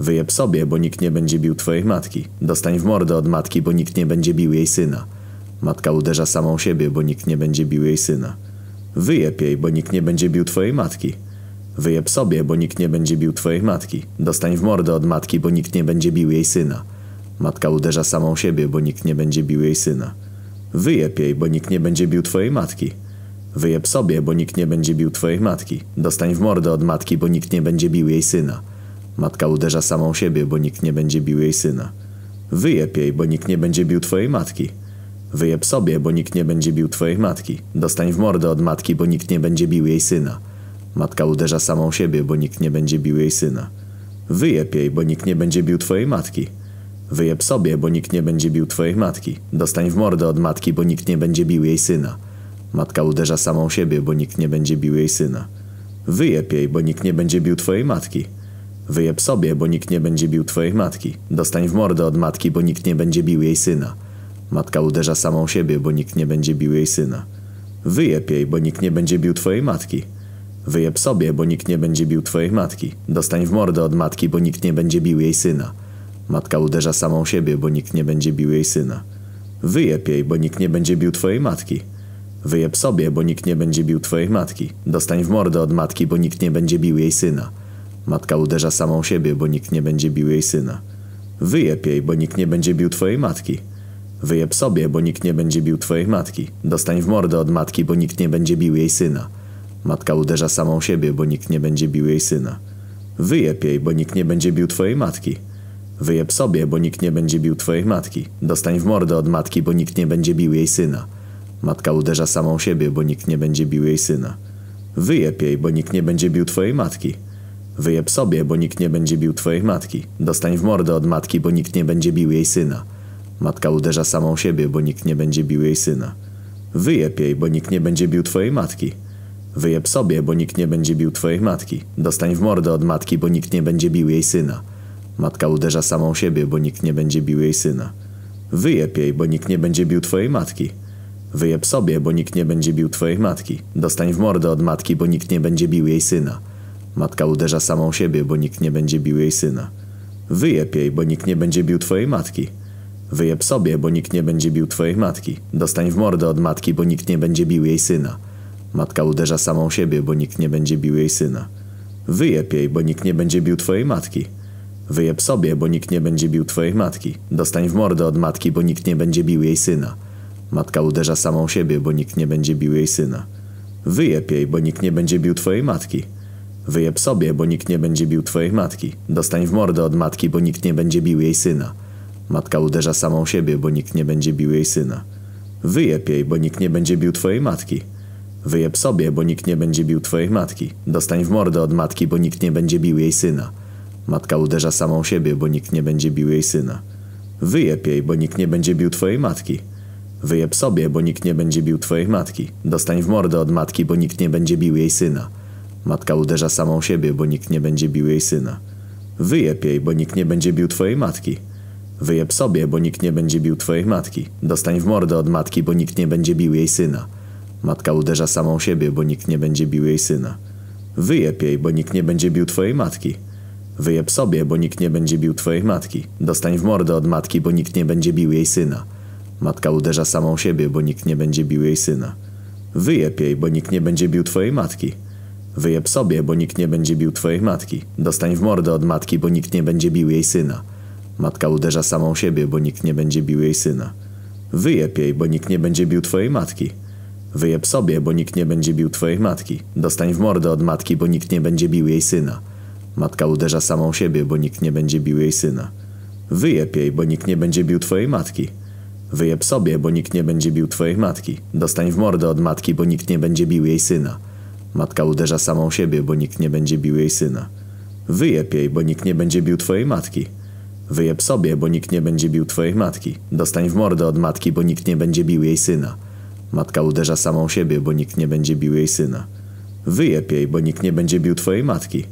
Wyjeb sobie, bo nikt nie będzie bił twojej matki. Dostań w mordę od matki, bo nikt nie będzie bił jej syna. Matka uderza samą siebie, bo nikt nie będzie bił jej syna. Wyjeb jej, bo nikt nie będzie bił twojej matki. Wyjeb sobie, bo nikt nie będzie bił twojej matki. Dostań w mordę od matki, bo nikt nie będzie bił jej syna. Matka uderza samą siebie, bo nikt nie będzie bił jej syna. Wyjeb jej, bo nikt nie będzie bił twojej matki. Wyjeb sobie, bo nikt nie będzie bił twojej matki. Dostań w mordę od matki, bo nikt nie będzie bił jej syna. Matka uderza samą siebie, bo nikt nie będzie bił jej syna. Wyjeb jej, bo nikt nie będzie bił twojej matki. Wyjeb sobie, bo nikt nie będzie bił twojej matki. Dostań w mordę od matki, bo nikt nie będzie bił jej syna. Matka uderza samą siebie, bo nikt nie będzie bił jej syna. Wyjeb jej, bo nikt nie będzie bił twojej matki. Wyjeb sobie, bo nikt nie będzie bił twojej matki. Dostań w mordę od matki, bo nikt nie będzie bił jej syna. Matka uderza samą siebie, bo nikt nie będzie bił jej syna. Wyjeb jej, bo nikt nie będzie bił twojej matki. Wyjeb sobie, bo nikt nie będzie bił twojej matki. Dostań w mordę od matki, bo nikt nie będzie bił jej syna. Matka uderza samą siebie, bo nikt nie będzie bił jej syna. Wyjeb jej, bo nikt nie będzie bił twojej matki. Wyjeb sobie, bo nikt nie będzie bił twojej matki. Dostań w mordę od matki, bo nikt nie będzie bił jej syna. Matka uderza samą siebie, bo nikt nie będzie bił jej syna. Wyjeb jej, bo nikt nie będzie bił twojej matki. Wyjeb sobie, bo nikt nie będzie bił twojej matki. Dostań w mordę od matki, bo nikt nie będzie bił jej syna. Matka uderza samą siebie, bo nikt nie będzie bił jej syna. Wyjeb jej, bo nikt nie będzie bił twojej matki. Wyjeb sobie, bo nikt nie będzie bił twojej matki. Dostań w mordę od matki, bo nikt nie będzie bił jej syna. Matka uderza samą siebie, bo nikt nie będzie bił jej syna. Wyjeb jej, bo nikt nie będzie bił twojej matki. Wyjeb sobie, bo nikt nie będzie bił twojej matki. Dostań w mordę od matki, bo nikt nie będzie bił jej syna. Matka uderza samą siebie, bo nikt nie będzie bił jej syna. Wyjeb jej, bo nikt nie będzie bił twojej matki. Wyjeb sobie, bo nikt nie będzie bił twojej matki. Dostań w mordę od matki, bo nikt nie będzie bił jej syna. Matka uderza samą siebie, bo nikt nie będzie bił jej syna. Wyjeb jej, bo nikt nie będzie bił twojej matki. Wyjeb sobie, bo nikt nie będzie bił twojej matki. Dostań w mordę od matki, bo nikt nie będzie bił jej syna. Matka uderza samą siebie, bo nikt nie będzie bił jej syna. Wyjeb jej, bo nikt nie będzie bił twojej matki. Wyjeb sobie, bo nikt nie będzie bił twojej matki. Dostań w mordę od matki, bo nikt nie będzie bił jej syna. Matka uderza samą siebie, bo nikt nie będzie bił jej syna. Wyjeb jej, bo nikt nie będzie bił twojej matki. Wyjeb sobie, bo nikt nie będzie bił twojej matki. Dostań w mordę od matki, bo nikt nie będzie bił jej syna. Matka uderza samą siebie, bo nikt nie będzie bił jej syna. Wyjeb jej, bo nikt nie będzie bił twojej matki. Wyjeb sobie, bo nikt nie będzie bił twojej matki. Dostań w mordę od matki, bo nikt nie będzie bił jej syna. Matka uderza samą siebie, bo nikt nie będzie bił jej syna. Wyjeb jej, bo nikt nie będzie bił twojej matki. Wyjeb sobie, bo nikt nie będzie bił twojej matki. Dostań w mordę od matki, bo nikt nie będzie bił jej syna. Matka uderza samą siebie, bo nikt nie będzie bił jej syna. Wyjeb jej, bo nikt nie będzie bił twojej matki. Wyjeb sobie, bo nikt nie będzie bił twojej matki. Dostań w mordę od matki, bo nikt nie będzie bił jej syna. Matka uderza samą siebie, bo nikt nie będzie bił jej syna. Wyjeb jej, bo nikt nie będzie bił twojej matki. Wyjeb sobie, bo nikt nie będzie bił twojej matki. Dostań w mordę od matki, bo nikt nie będzie bił jej syna. Matka uderza samą siebie, bo nikt nie będzie bił jej syna. Wyjeb jej, bo nikt nie będzie bił twojej matki. Wyjeb sobie, bo nikt nie będzie bił twojej matki. Dostań w mordę od matki, bo nikt nie będzie bił jej syna. Matka uderza samą siebie, bo nikt nie będzie bił jej syna. Wyjeb jej, bo nikt nie będzie bił twojej matki. Wyjeb sobie, bo nikt nie będzie bił twojej matki. Dostań w mordę od matki, bo nikt nie będzie bił jej syna. Matka uderza samą siebie, bo nikt nie będzie bił jej syna. Wyjeb jej, bo nikt nie będzie bił twojej matki. Wyjeb sobie, bo nikt nie będzie bił twojej matki. Dostań w mordę od matki, bo nikt nie będzie bił jej syna. Matka uderza samą siebie, bo nikt nie będzie bił jej syna. Wyjeb jej, bo nikt nie będzie bił twojej matki. Wyjeb sobie, bo nikt nie będzie bił twojej matki. Dostań w mordę od matki, bo nikt nie będzie bił jej syna. Matka uderza samą siebie, bo nikt nie będzie bił jej syna. Wyjeb jej, bo nikt nie będzie bił twojej matki. Wyjeb sobie, bo nikt nie będzie bił twojej matki. Dostań w mordę od matki, bo nikt nie będzie bił jej syna. Matka uderza samą siebie, bo nikt nie będzie bił jej syna. Wyjeb jej, bo nikt nie będzie bił twojej matki. Wyjeb sobie, bo nikt nie będzie bił twojej matki. Dostań w mordę od matki, bo nikt nie będzie bił jej syna. Matka uderza samą siebie, bo nikt nie będzie bił jej syna. Wyjeb jej, bo nikt nie będzie bił twojej matki.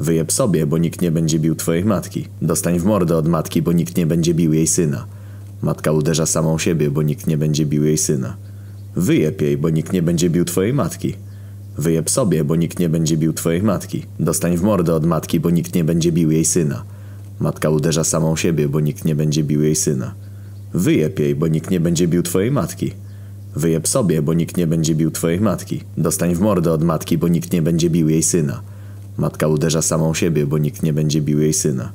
Wyjeb sobie, bo nikt nie będzie bił twojej matki. Dostań w mordę od matki, bo nikt nie będzie bił jej syna. Matka uderza samą siebie, bo nikt nie będzie bił jej syna. Wyjeb jej, bo nikt nie będzie bił twojej matki. Wyjeb sobie, bo nikt nie będzie bił twojej matki. Dostań w mordę od matki, bo nikt nie będzie bił jej syna. Matka uderza samą siebie, bo nikt nie będzie bił jej syna. Wyjeb jej, bo nikt nie będzie bił twojej matki. Wyjeb sobie, bo nikt nie będzie bił twojej matki. Dostań w mordę od matki, bo nikt nie będzie bił jej syna. Matka uderza samą siebie, bo nikt nie będzie bił jej syna.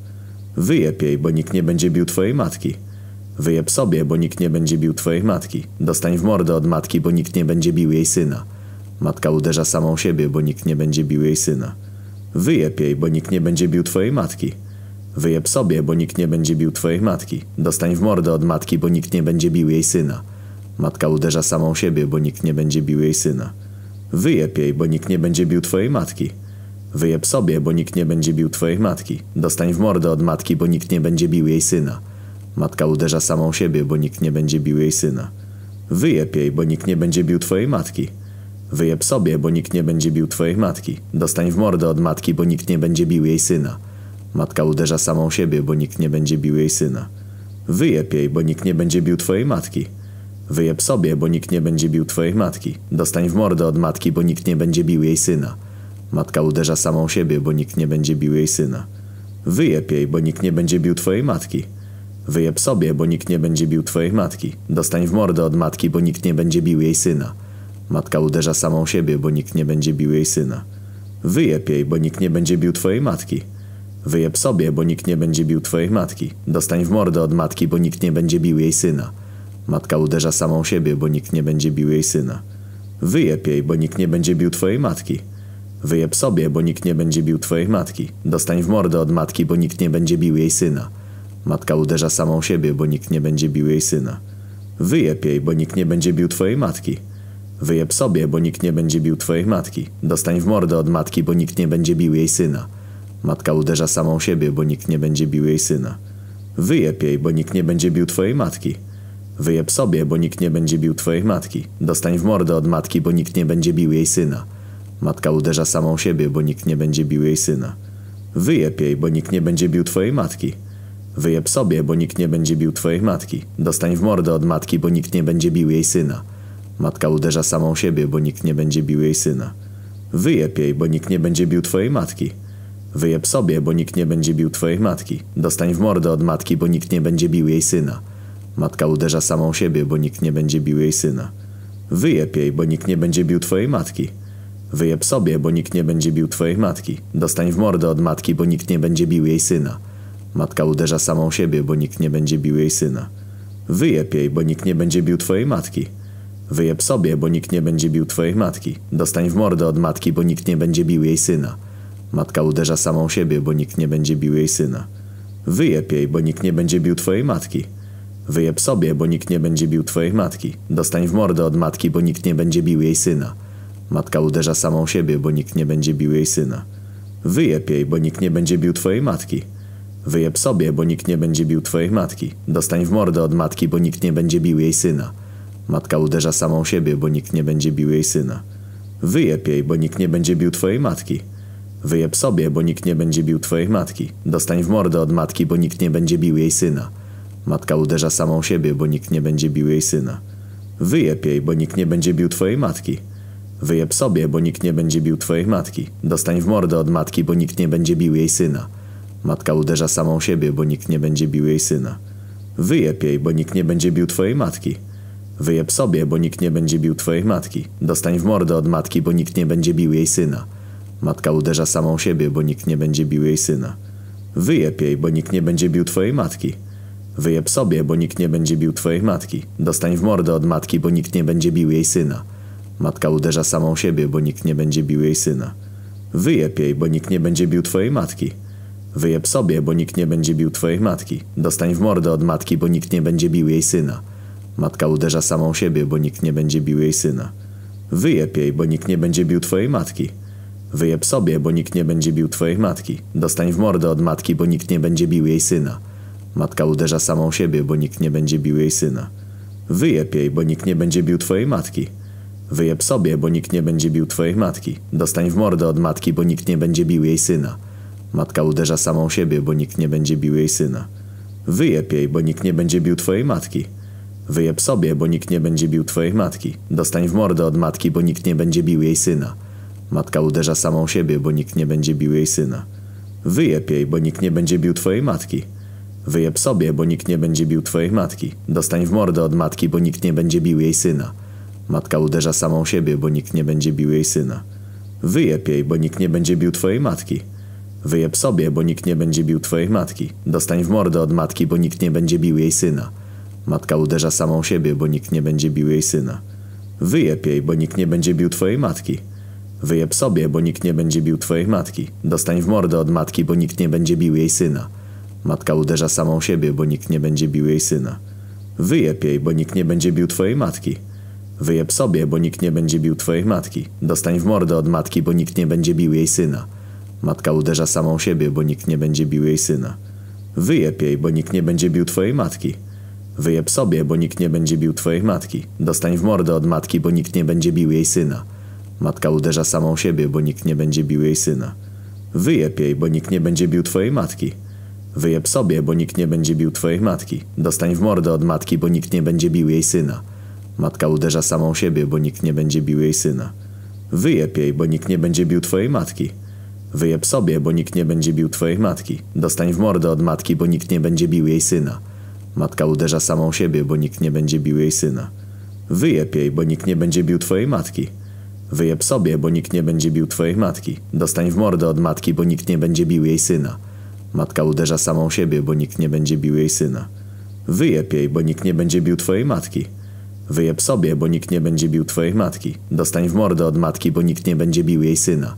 Wyjeb jej, bo nikt nie będzie bił twojej matki. Wyjeb sobie, bo nikt nie będzie bił twojej matki. Dostań w mordę od matki, bo nikt nie będzie bił jej syna. Matka uderza samą siebie, bo nikt nie będzie bił jej syna. Wyjeb jej, bo nikt nie będzie bił twojej matki. Wyjeb sobie, bo nikt nie będzie bił twojej matki. Dostań w mordę od matki, bo nikt nie będzie bił jej syna. Matka uderza samą siebie, bo nikt nie będzie bił jej syna. Wyjeb jej, bo nikt nie będzie bił twojej matki. Wyjeb sobie, bo nikt nie będzie bił twojej matki. Dostań w mordę od matki, bo nikt nie będzie bił jej syna. Matka uderza samą siebie, bo nikt nie będzie bił jej syna. Wyjeb jej, bo nikt nie będzie bił twojej matki. Wyjeb sobie, bo nikt nie będzie bił twojej matki. Dostań w mordę od matki, bo nikt nie będzie bił jej syna. Matka uderza samą siebie, bo nikt nie będzie bił jej syna. Wyjeb jej, bo nikt nie będzie bił twojej matki. Wyjeb sobie, bo nikt nie będzie bił twojej matki. Dostań w mordę od matki, bo nikt nie będzie bił jej syna. Matka uderza samą siebie, bo nikt nie będzie bił jej syna. Wyjeb jej, bo nikt nie będzie bił twojej matki. Wyjeb sobie, bo nikt nie będzie bił twojej matki. Dostań w mordę od matki, bo nikt nie będzie bił jej syna. Matka uderza samą siebie, bo nikt nie będzie bił jej syna. Wyjeb jej, bo nikt nie będzie bił twojej matki. Wyjeb sobie, bo nikt nie będzie bił twojej matki. Dostań w mordę od matki, bo nikt nie będzie bił jej syna. Matka uderza samą siebie, bo nikt nie będzie bił jej syna. Wyjeb jej, bo nikt nie będzie bił twojej matki. Wyjeb sobie, bo nikt nie będzie bił twojej matki. Dostań w mordę od matki, bo nikt nie będzie bił jej syna. Matka uderza samą siebie, bo nikt nie będzie bił jej syna. Wyjeb jej, bo nikt nie będzie bił twojej matki. Wyjeb sobie, bo nikt nie będzie bił twojej matki. Dostań w mordę od matki, bo nikt nie będzie bił jej syna. Matka uderza samą siebie, bo nikt nie będzie bił jej syna. Wyjeb jej, bo nikt nie będzie bił twojej matki. Wyjeb sobie, bo nikt nie będzie bił twojej matki. Dostań w mordę od matki, bo nikt nie będzie bił jej syna. Matka uderza samą siebie, bo nikt nie będzie bił jej syna. Wyjeb jej, bo nikt nie będzie bił twojej matki. Wyjeb sobie, bo nikt nie będzie bił twojej matki. Dostań w mordę od matki, bo nikt nie będzie bił jej syna. Matka uderza samą siebie, bo nikt nie będzie bił jej syna. Wyjeb jej, bo nikt nie będzie bił twojej matki. Wyjeb sobie, bo nikt nie będzie bił twojej matki. Dostań w mordę od matki, bo nikt nie będzie bił jej syna. Matka uderza samą siebie, bo nikt nie będzie bił jej syna. Wyjeb jej, bo nikt nie będzie bił twojej matki. Wyjeb sobie, bo nikt nie będzie bił twojej matki. Dostań w mordę od matki, bo nikt nie będzie bił jej syna. Matka uderza samą siebie, bo nikt nie będzie bił jej syna. Wyjeb jej, bo nikt nie będzie bił twojej matki. Wyjeb sobie, bo nikt nie będzie bił twojej matki. Dostań w mordę od matki, bo nikt nie będzie bił jej syna. Matka uderza samą siebie, bo nikt nie będzie bił jej syna. Wyjeb jej, bo nikt nie będzie bił twojej matki. Wyjeb sobie, bo nikt nie będzie bił twojej matki. Dostań w mordę od matki, bo nikt nie będzie bił jej syna. Matka uderza samą siebie, bo nikt nie będzie bił jej syna. Wyjeb jej, bo nikt nie będzie bił twojej matki. Wyjeb sobie, bo nikt nie będzie bił twojej matki. Dostań w mordę od matki, bo nikt nie będzie bił jej syna. Matka uderza samą siebie, bo nikt nie będzie bił jej syna. Wyjeb jej, bo nikt nie będzie bił twojej matki. Wyjeb sobie, bo nikt nie będzie bił twojej matki. Dostań w mordę od matki, bo nikt nie będzie bił jej syna. Matka uderza samą siebie, bo nikt nie będzie bił jej syna. Wyjeb jej, bo nikt nie będzie bił twojej matki. Wyjeb sobie, bo nikt nie będzie bił twojej matki. Dostań w mordę od matki, bo nikt nie będzie bił jej syna. Matka uderza samą siebie, bo nikt nie będzie bił jej syna. Wyjeb jej, bo nikt nie będzie bił twojej matki. Wyjeb sobie, bo nikt nie będzie bił twojej matki. Dostań w mordę od matki, bo nikt nie będzie bił jej syna. Matka uderza samą siebie, bo nikt nie będzie bił jej syna. Wyjeb jej, bo nikt nie będzie bił twojej matki. Wyjeb sobie, bo nikt nie będzie bił twojej matki. Dostań w mordę od matki, bo nikt nie będzie bił jej syna. Matka uderza samą siebie, bo nikt nie będzie bił jej syna. Wyjeb jej, bo nikt nie będzie bił twojej matki. Wyjeb sobie, bo nikt nie będzie bił twojej matki. Dostań w mordę od matki, bo nikt nie będzie bił jej syna. Matka uderza samą siebie, bo nikt nie będzie bił jej syna. Wyjeb jej, bo nikt nie będzie bił twojej matki. Wyjeb sobie, bo nikt nie będzie bił twojej matki. Dostań w mordę od matki, bo nikt nie będzie bił jej syna. Matka uderza samą siebie, bo nikt nie będzie bił jej syna. Wyjeb jej, bo nikt nie będzie bił twojej matki. Wyjeb sobie, bo nikt nie będzie bił twojej matki. Dostań w mordę od matki, bo nikt nie będzie bił jej syna. Matka uderza samą siebie, bo nikt nie będzie bił jej syna. Wyjeb jej, bo nikt nie będzie bił twojej matki. Wyjeb sobie, bo nikt nie będzie bił twojej matki. Dostań w mordę od matki, bo nikt nie będzie bił jej syna. Matka uderza samą siebie, bo nikt nie będzie bił jej syna. Wyjeb jej, bo nikt nie będzie bił twojej matki. Wyjeb sobie, bo nikt nie będzie bił twojej matki. Dostań w mordę od matki, bo nikt nie będzie bił jej syna. Matka uderza samą siebie, bo nikt nie będzie bił jej syna. Wyjeb jej, bo nikt nie będzie bił twojej matki. Wyjeb sobie, bo nikt nie będzie bił twojej matki. Dostań w mordę od matki, bo nikt nie będzie bił jej syna. Matka uderza samą siebie, bo nikt nie będzie bił jej syna. Wyjeb jej, bo nikt nie będzie bił twojej matki. Wyjeb sobie, bo nikt nie będzie bił twojej matki. Dostań w mordę od matki, bo nikt nie będzie bił jej syna. Matka uderza samą siebie, bo nikt nie będzie bił jej syna. Wyjeb jej, bo nikt nie będzie bił twojej matki. Wyjeb sobie, bo nikt nie będzie bił twojej matki. Dostań w mordę od matki, bo nikt nie będzie bił jej syna. Matka uderza samą siebie, bo nikt nie będzie bił jej syna. Wyjeb jej, bo nikt nie będzie bił twojej matki. Wyjeb sobie, bo nikt nie będzie bił twojej matki. Dostań w mordę od matki, bo nikt nie będzie bił jej syna. Matka uderza samą siebie, bo nikt nie będzie bił jej syna. Wyjeb jej, bo nikt nie będzie bił twojej matki. Wyjeb sobie, bo nikt nie będzie bił twojej matki. Dostań w mordę od matki, bo nikt nie będzie bił jej syna. Matka uderza samą siebie, bo nikt nie będzie bił jej syna. Wyjeb jej, bo nikt nie będzie bił twojej matki. Wyjeb sobie, bo nikt nie będzie bił twojej matki. Dostań w mordę od matki, bo nikt nie będzie bił jej syna. Matka uderza samą siebie, bo nikt nie będzie bił jej syna. Wyjeb jej, bo nikt nie będzie bił twojej matki. Wyjeb sobie, bo nikt nie będzie bił twojej matki. Dostań w mordę od matki, bo nikt nie będzie bił jej syna. Matka uderza samą siebie, bo nikt nie będzie bił jej syna. Wyjeb jej, bo nikt nie będzie bił twojej matki. Wyjeb sobie, bo nikt nie będzie bił twojej matki. Dostań w mordę od matki, bo nikt nie będzie bił jej syna.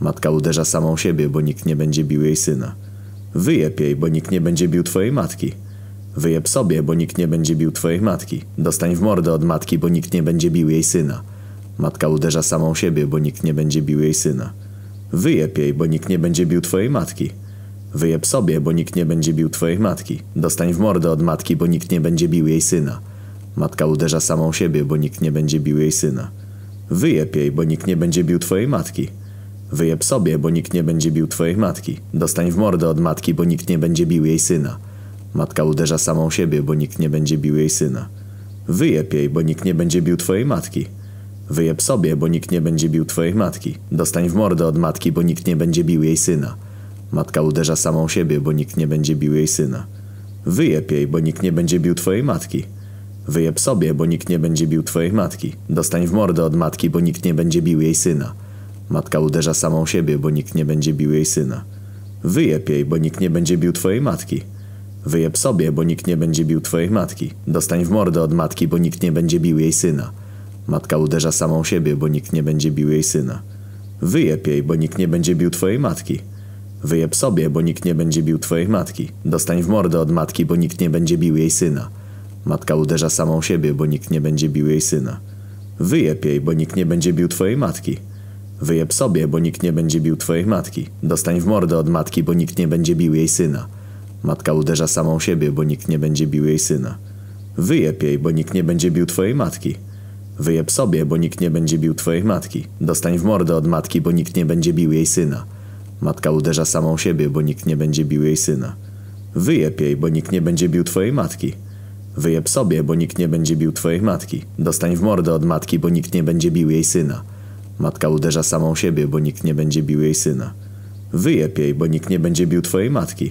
Matka uderza samą siebie, bo nikt nie będzie bił jej syna. Wyjeb jej, bo nikt nie będzie bił twojej matki. Wyjeb sobie, bo nikt nie będzie bił twojej matki. Dostań w mordę od matki, bo nikt nie będzie bił jej syna. Matka uderza samą siebie, bo nikt nie będzie bił jej syna. Wyjeb jej, bo nikt nie będzie bił twojej matki. Wyjeb sobie, bo nikt nie będzie bił twojej matki. Dostań w mordę od matki, bo nikt nie będzie bił jej syna. Matka uderza samą siebie, bo nikt nie będzie bił jej syna. Wyjeb jej, bo nikt nie będzie bił twojej matki. Wyjeb sobie, bo nikt nie będzie bił twojej matki. Dostań w mordę od matki, bo nikt nie będzie bił jej syna. Matka uderza samą siebie, bo nikt nie będzie bił jej syna. Wyjeb jej, bo nikt nie będzie bił twojej matki. Wyjeb sobie, bo nikt nie będzie bił twojej matki. Dostań w mordę od matki, bo nikt nie będzie bił jej syna. Matka uderza samą siebie, bo nikt nie będzie bił jej syna. Wyjeb jej, bo nikt nie będzie bił twojej matki. Wyjeb sobie, bo nikt nie będzie bił twojej matki. Dostań w mordę od matki, bo nikt nie będzie bił jej syna. Matka uderza samą siebie, bo nikt nie będzie bił jej syna. Wyjeb jej, bo nikt nie będzie bił twojej matki. Wyjeb sobie, bo nikt nie będzie bił twojej matki. Dostań w mordę od matki, bo nikt nie będzie bił jej syna. Matka uderza samą siebie, bo nikt nie będzie bił jej syna. Wyjeb jej, bo nikt nie będzie bił twojej matki. Wyjeb sobie, bo nikt nie będzie bił twojej matki. Dostań w mordę od matki, bo nikt nie będzie bił jej syna. Matka uderza samą siebie, bo nikt nie będzie bił jej syna. Wyjeb jej, bo nikt nie będzie bił twojej matki. Wyjeb sobie, bo nikt nie będzie bił twojej matki. Dostań w mordę od matki, bo nikt nie będzie bił jej syna. Matka uderza samą siebie, bo nikt nie będzie bił jej syna. Wyjeb jej, bo nikt nie będzie bił twojej matki. Wyjeb sobie, bo nikt nie będzie bił twojej matki. Dostań w mordę od matki, bo nikt nie będzie bił jej syna. Matka uderza samą siebie, bo nikt nie będzie bił jej syna. Wyjeb jej, bo nikt nie będzie bił twojej matki. Wyjeb sobie, bo nikt nie będzie bił twojej matki. Dostań w mordę od matki, bo nikt nie będzie bił jej syna. Matka uderza samą siebie, bo nikt nie będzie bił jej syna. Wyjeb jej, bo nikt nie będzie bił twojej matki.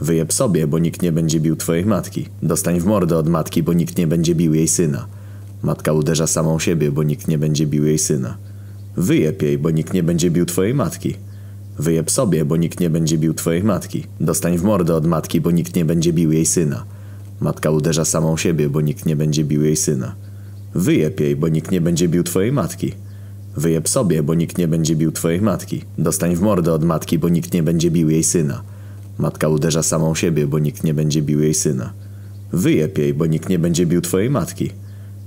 Wyjeb sobie, bo nikt nie będzie bił twojej matki. Dostań w mordę od matki, bo nikt nie będzie bił jej syna. Matka uderza samą siebie, bo nikt nie będzie bił jej syna. Wyjeb jej, bo nikt nie będzie bił twojej matki. Wyjeb sobie, bo nikt nie będzie bił twojej matki. Dostań w mordę od matki, bo nikt nie będzie bił jej syna. Matka uderza samą siebie, bo nikt nie będzie bił jej syna. Wyjeb jej, bo nikt nie będzie bił twojej matki. Wyjeb sobie, bo nikt nie będzie bił twojej matki. Dostań w mordę od matki, bo nikt nie będzie bił jej syna. Matka uderza samą siebie, bo nikt nie będzie bił jej syna. Wyjeb jej, bo nikt nie będzie bił twojej matki.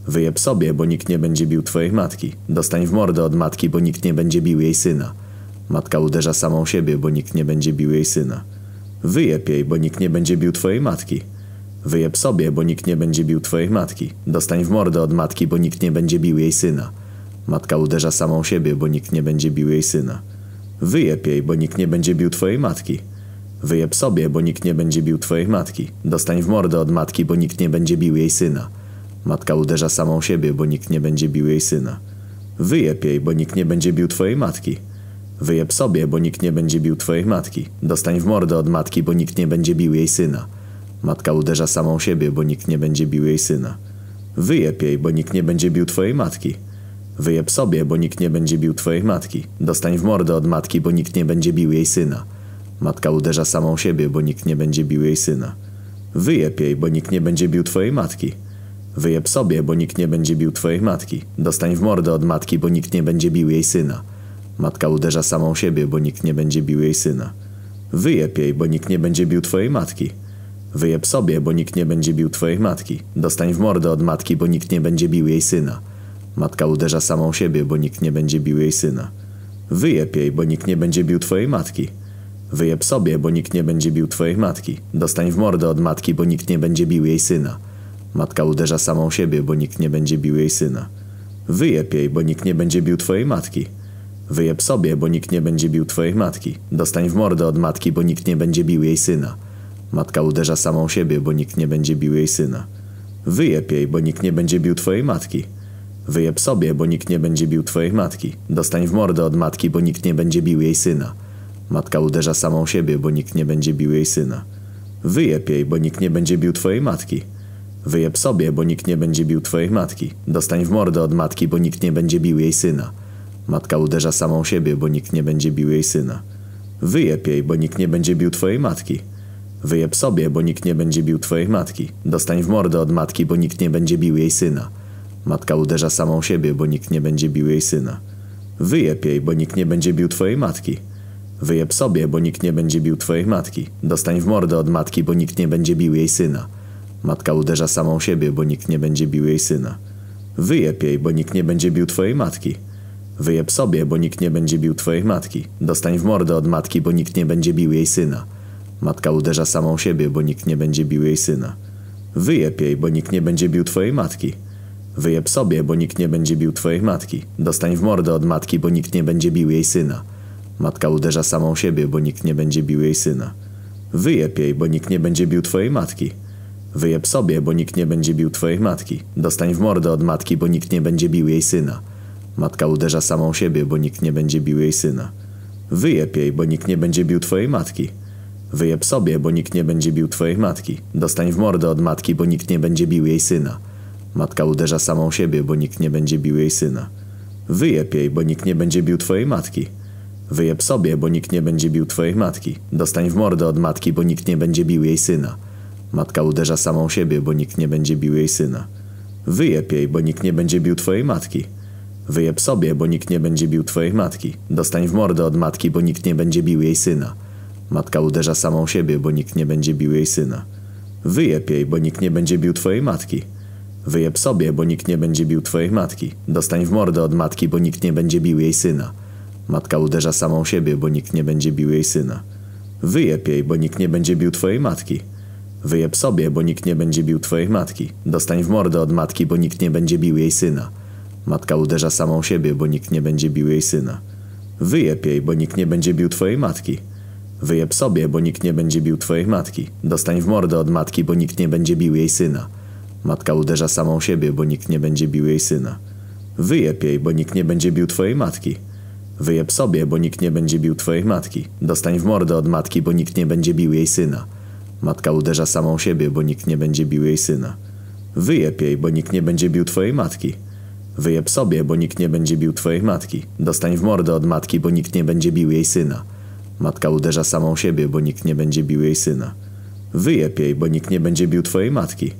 Wyjeb sobie, bo nikt nie będzie bił twojej matki. Dostań w mordę od matki, bo nikt nie będzie bił jej syna. Matka uderza samą siebie, bo nikt nie będzie bił jej syna. Wyjeb jej, bo nikt nie będzie bił twojej matki. Wyjeb sobie, bo nikt nie będzie bił twojej matki. Dostań w mordę od matki, bo nikt nie będzie bił jej syna. Matka uderza samą siebie, bo nikt nie będzie bił jej syna. Wyjeb jej, bo nikt nie będzie bił twojej matki. Wyjeb sobie, bo nikt nie będzie bił twojej matki. Dostań w mordę od matki, bo nikt nie będzie bił jej syna. Matka uderza samą siebie, bo nikt nie będzie bił jej syna. Wyjeb jej, bo nikt nie będzie bił twojej matki. Wyjeb sobie, bo nikt nie będzie bił twojej matki. Dostań w mordę od matki, bo nikt nie będzie bił jej syna. Matka uderza samą siebie, bo nikt nie będzie bił jej syna. Wyjeb jej, bo nikt nie będzie bił twojej matki. Wyjeb sobie, bo nikt nie będzie bił twojej matki. Dostań w mordę od matki, bo nikt nie będzie bił jej syna. Matka uderza samą siebie, bo nikt nie będzie bił jej syna. Wyjeb jej, bo nikt nie będzie bił twojej matki. Wyjeb sobie, bo nikt nie będzie bił twojej matki. Dostań w mordę od matki, bo nikt nie będzie bił jej syna. Matka uderza samą siebie, bo nikt nie będzie bił jej syna. Wyjeb jej, bo nikt nie będzie bił twojej matki. Wyjeb sobie, bo nikt nie będzie bił twojej matki. Dostań w mordę od matki, bo nikt nie będzie bił jej syna. Matka uderza samą siebie, bo nikt nie będzie bił jej syna. Wyjeb jej, bo nikt nie będzie bił twojej matki. Wyjeb sobie, bo nikt nie będzie bił twojej matki. Dostań w mordę od matki, bo nikt nie będzie bił jej syna. Matka uderza samą siebie, bo nikt nie będzie bił jej syna. Wyjeb jej, bo nikt nie będzie bił twojej matki. Wyjeb sobie, bo nikt nie będzie bił twojej matki. Dostań w mordę od matki, bo nikt nie będzie bił jej syna. Matka uderza samą siebie, bo nikt nie będzie bił jej syna. Wyjeb jej, bo nikt nie będzie bił twojej matki. Wyjeb sobie, bo nikt nie będzie bił twojej matki. Dostań w mordę od matki, bo nikt nie będzie bił jej syna. Matka uderza samą siebie, bo nikt nie będzie bił jej syna. Wyjeb jej, bo nikt nie będzie bił twojej matki. Wyjeb sobie, bo nikt nie będzie bił twojej matki. Dostań w mordę od matki, bo nikt nie będzie bił jej syna. Matka uderza samą siebie, bo nikt nie będzie bił jej syna. Wyjeb jej, bo nikt nie będzie bił twojej matki. Wyjeb sobie, bo nikt nie będzie bił twojej matki. Dostań w mordę od matki, bo nikt nie będzie bił jej syna. Matka uderza samą siebie, bo nikt nie będzie bił jej syna. Wyjeb jej, bo nikt nie będzie bił twojej matki. Wyjeb sobie, bo nikt nie będzie bił twojej matki. Dostań w mordę od matki, bo nikt nie będzie bił jej syna. Matka uderza samą siebie, bo nikt nie będzie bił jej syna. Wyjeb jej, bo nikt nie będzie bił twojej matki. Wyjeb sobie, bo nikt nie będzie bił twojej matki. Dostań w mordę od matki, bo nikt nie będzie bił jej syna. Matka uderza samą siebie, bo nikt nie będzie bił jej syna. Wyjeb jej, bo nikt nie będzie bił twojej matki. Wyjeb sobie, bo nikt nie będzie bił twojej matki. Dostań w mordę od matki, bo nikt nie będzie bił jej syna. Matka uderza samą siebie, bo nikt nie będzie bił jej syna. Wyjeb jej, bo nikt nie będzie bił twojej matki. Wyjeb sobie, bo nikt nie będzie bił twojej matki. Dostań w mordę od matki, bo nikt nie będzie bił jej syna. Matka uderza samą siebie, bo nikt nie będzie bił jej syna. Wyjeb jej, bo nikt nie będzie bił twojej matki. Wyjeb sobie, bo nikt nie będzie bił twojej matki. Dostań w mordę od matki, bo nikt nie będzie bił jej syna. Matka uderza samą siebie, bo nikt nie będzie bił jej syna. Wyjeb jej, bo nikt nie będzie bił twojej matki. Wyjeb sobie, bo nikt nie będzie bił twojej matki. Dostań w mordę od matki, bo nikt nie będzie bił jej syna. Matka uderza samą siebie, bo nikt nie będzie bił jej syna. Wyjeb jej, bo nikt nie będzie bił twojej matki. Wyjeb sobie, bo nikt nie będzie bił twojej matki. Dostań w mordę od matki, bo nikt nie będzie bił jej syna. Matka uderza samą siebie, bo nikt nie będzie bił jej syna. Wyjeb jej, bo nikt nie będzie bił twojej matki. Wyjeb sobie, bo nikt nie będzie bił twojej matki. Dostań w mordę od matki, bo nikt nie będzie bił jej syna. Matka uderza samą siebie, bo nikt nie będzie bił jej syna. Wyjeb jej, bo nikt nie będzie bił twojej matki. Wyjeb sobie, bo nikt nie będzie bił twojej matki. Dostań w mordę od matki, bo nikt nie będzie bił jej syna. Matka uderza samą siebie, bo nikt nie będzie bił jej syna. Wyjeb jej, bo nikt nie będzie bił twojej matki. Wyjeb sobie, bo nikt nie będzie bił twojej matki. Dostań w mordę od matki, bo nikt nie będzie bił jej syna. Matka uderza samą siebie, bo nikt nie będzie bił jej syna. Wyjeb jej, bo nikt nie będzie bił twojej matki. Wyjeb sobie, bo nikt nie będzie bił twojej matki. Dostań w mordę od matki, bo nikt nie będzie bił jej syna. Matka uderza samą siebie, bo nikt nie będzie bił jej syna. Wyjeb jej, bo nikt nie będzie bił twojej matki. Wyjeb sobie, bo nikt nie będzie bił twojej matki. Dostań w mordę od matki, bo nikt nie będzie bił jej syna. Matka uderza samą siebie, bo nikt nie będzie bił jej syna. Wyjeb jej, bo nikt nie będzie bił twojej matki.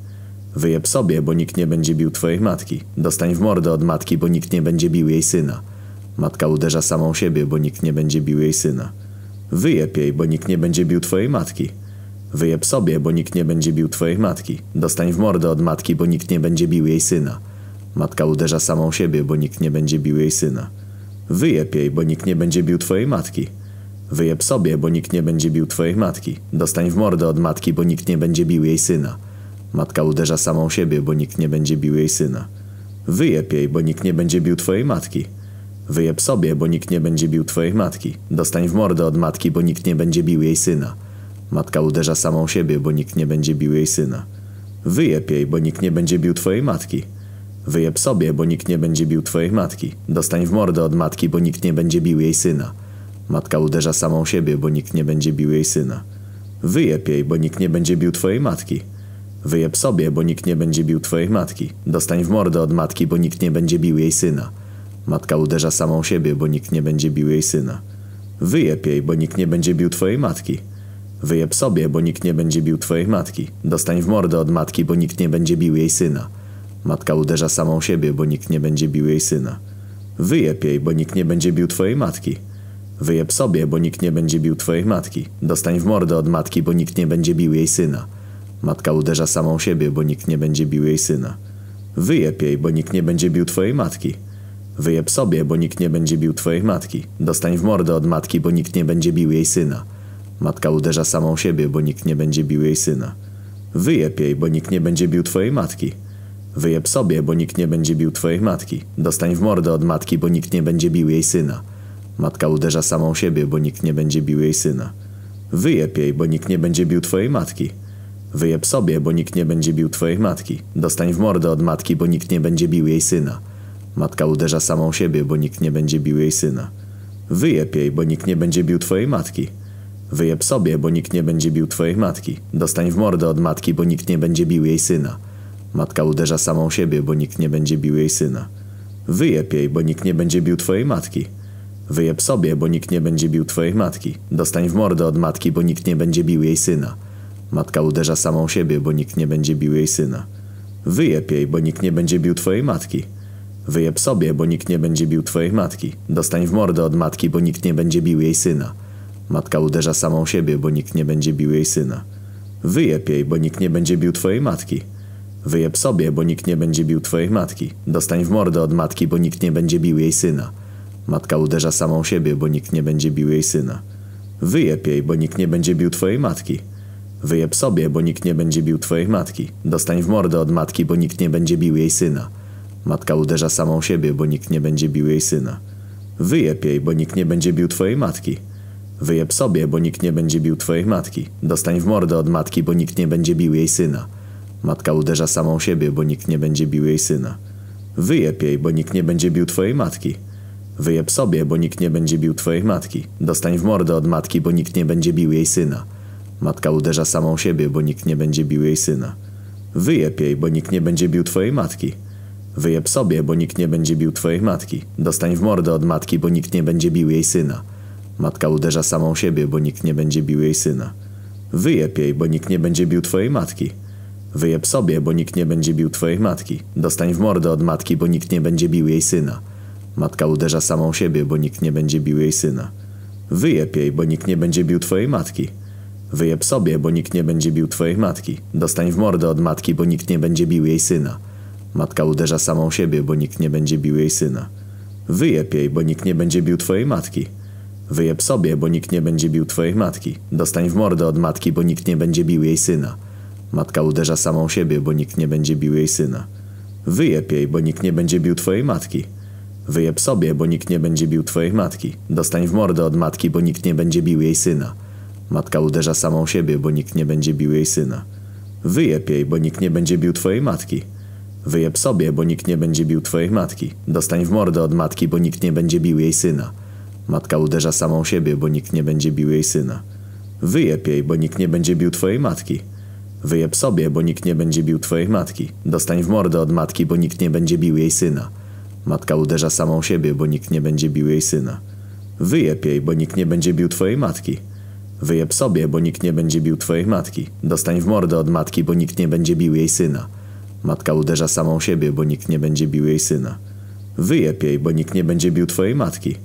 Wyjeb sobie, bo nikt nie będzie bił twojej matki. Dostań w mordę od matki, bo nikt nie będzie bił jej syna. Matka uderza samą siebie, bo nikt nie będzie bił jej syna. Wyjeb jej, bo nikt nie będzie bił twojej matki. Wyjeb sobie, bo nikt nie będzie bił twojej matki. Dostań w mordę od matki, bo nikt nie będzie bił jej syna. Matka uderza samą siebie, bo nikt nie będzie bił jej syna. Wyjeb jej, bo nikt nie będzie bił twojej matki. Wyjeb sobie, bo nikt nie będzie bił twojej matki. Dostań w mordę od matki, bo nikt nie będzie bił jej syna. Matka uderza samą siebie, bo nikt nie będzie bił jej syna. Wyjeb jej, bo nikt nie będzie bił twojej matki. Wyjeb sobie, bo nikt nie będzie bił twojej matki. Dostań w mordę od matki, bo nikt nie będzie bił jej syna. Matka uderza samą siebie, bo nikt nie będzie bił jej syna. Wyjeb jej, bo nikt nie będzie bił twojej matki. Wyjeb sobie, bo nikt nie będzie bił twojej matki. Dostań w mordę od matki, bo nikt nie będzie bił jej syna. Matka uderza samą siebie, bo nikt nie będzie bił jej syna. Wyjeb jej, bo nikt nie będzie bił twojej matki. Wyjeb sobie, bo nikt nie będzie bił twojej matki. Dostań w mordę od matki, bo nikt nie będzie bił jej syna. Matka uderza samą siebie, bo nikt nie będzie bił jej syna. Wyjeb jej, bo nikt nie będzie bił twojej matki. Wyjeb sobie, bo nikt nie będzie bił twojej matki. Dostań w mordę od matki, bo nikt nie będzie bił jej syna. Matka uderza samą siebie, bo nikt nie będzie bił jej syna. Wyjeb jej, bo nikt nie będzie bił twojej matki. Wyjeb sobie, bo nikt nie będzie bił twojej matki. Dostań w mordę od matki, bo nikt nie będzie bił jej syna. Matka uderza samą siebie, bo nikt nie będzie bił jej syna. Wyjeb jej, bo nikt nie będzie bił twojej matki. Wyjeb sobie, bo nikt nie będzie bił twojej matki. Dostań w mordę od matki, bo nikt nie będzie bił jej syna. Matka uderza samą siebie, bo nikt nie będzie bił jej syna. Wyjeb jej, bo nikt nie będzie bił twojej matki. Wyjeb sobie, bo nikt nie będzie bił twojej matki. Dostań w mordę od matki, bo nikt nie będzie bił jej syna. Matka uderza samą siebie, bo nikt nie będzie bił jej syna. Wyjeb jej, bo nikt nie będzie bił twojej matki. Wyjeb sobie, bo nikt nie będzie bił twojej matki. Dostań w mordę od matki, bo nikt nie będzie bił jej syna. Matka uderza samą siebie, bo nikt nie będzie bił jej syna. Wyjeb jej, bo nikt nie będzie bił twojej matki. Wyjeb sobie, bo nikt nie będzie bił twojej matki. Dostań w mordę od matki, bo nikt nie będzie bił jej syna. Matka uderza samą siebie, bo nikt nie będzie bił jej syna. Wyjeb jej, bo nikt nie będzie bił twojej matki. Wyjeb sobie, bo nikt nie będzie bił twojej matki. Dostań w mordę od matki, bo nikt nie będzie bił jej syna. Matka uderza samą siebie, bo nikt nie będzie bił jej syna. Wyjeb jej, bo nikt nie będzie bił twojej matki. Wyjeb sobie, bo nikt nie będzie bił twojej matki. Dostań w mordę od matki, bo nikt nie będzie bił jej syna. Matka uderza samą siebie, bo nikt nie będzie bił jej syna. Wyjeb jej, bo nikt nie będzie bił twojej matki. Wyjeb sobie, bo nikt nie będzie bił twojej matki. Dostań w mordę od matki, bo nikt nie będzie bił jej syna. Matka uderza samą siebie, bo nikt nie będzie bił jej syna. Wyjeb jej, bo nikt nie będzie bił twojej matki. Wyjeb sobie, bo nikt nie będzie bił twojej matki. Dostań w mordę od matki, bo nikt nie będzie bił jej syna. Matka uderza samą siebie, bo nikt nie będzie bił jej syna. Wyjeb jej, bo nikt nie będzie bił twojej matki. Wyjeb sobie, bo nikt nie będzie bił twojej matki. Dostań w mordę od matki, bo nikt nie będzie bił jej syna. Matka uderza samą siebie, bo nikt nie będzie bił jej syna. Wyjeb jej, bo nikt nie będzie bił twojej matki. Wyjeb sobie, bo nikt nie będzie bił twojej matki. Dostań w mordę od matki, bo nikt nie będzie bił jej syna. Matka uderza samą siebie, bo nikt nie będzie bił jej syna. Wyjeb jej, bo nikt nie będzie bił twojej matki. Wyjeb sobie, bo nikt nie będzie bił twojej matki. Dostań w mordę od matki, bo nikt nie będzie bił jej syna. Matka uderza samą siebie, bo nikt nie będzie bił jej syna. Wyjeb jej, bo nikt nie będzie bił twojej matki. Wyjeb sobie, bo nikt nie będzie bił twojej matki. Dostań w mordę od matki, bo nikt nie będzie bił jej syna. Matka uderza samą siebie, bo nikt nie będzie bił jej syna. Wyjeb jej, bo nikt nie będzie bił twojej matki. Wyjeb sobie, bo nikt nie będzie bił twojej matki. Dostań w mordę od matki, bo nikt nie będzie bił jej syna. Matka uderza samą siebie, bo nikt nie będzie bił jej syna. Wyjeb jej, bo nikt nie będzie bił twojej matki. Wyjeb sobie, bo nikt nie będzie bił twojej matki. Dostań w mordę od matki, bo nikt nie będzie bił jej syna. Matka uderza samą siebie, bo nikt nie będzie bił jej syna. Wyjeb jej, bo nikt nie będzie bił twojej matki. Wyjeb sobie, bo nikt nie będzie bił twojej matki. Dostań w mordę od matki, bo nikt nie będzie bił jej syna. Matka uderza samą siebie, bo nikt nie będzie bił jej syna. Wyjeb jej, bo nikt nie będzie bił twojej matki. Wyjeb sobie, bo nikt nie będzie bił twojej matki. Dostań w mordę od matki, bo nikt nie będzie bił jej syna. Matka uderza samą siebie, bo nikt nie będzie bił jej syna. Wyjeb jej, bo nikt nie będzie bił twojej matki. Wyjeb sobie, bo nikt nie będzie bił twojej matki. Dostań w mordę od matki, bo nikt nie będzie bił jej syna. Matka uderza samą siebie, bo nikt nie będzie bił jej syna. Wyjeb jej, bo nikt nie będzie bił twojej matki. Wyjeb sobie, bo nikt nie będzie bił twojej matki. Dostań w mordę od matki, bo nikt nie będzie bił jej syna. Matka uderza samą siebie, bo nikt nie będzie bił jej syna. Wyjeb jej, bo nikt nie będzie bił twojej matki.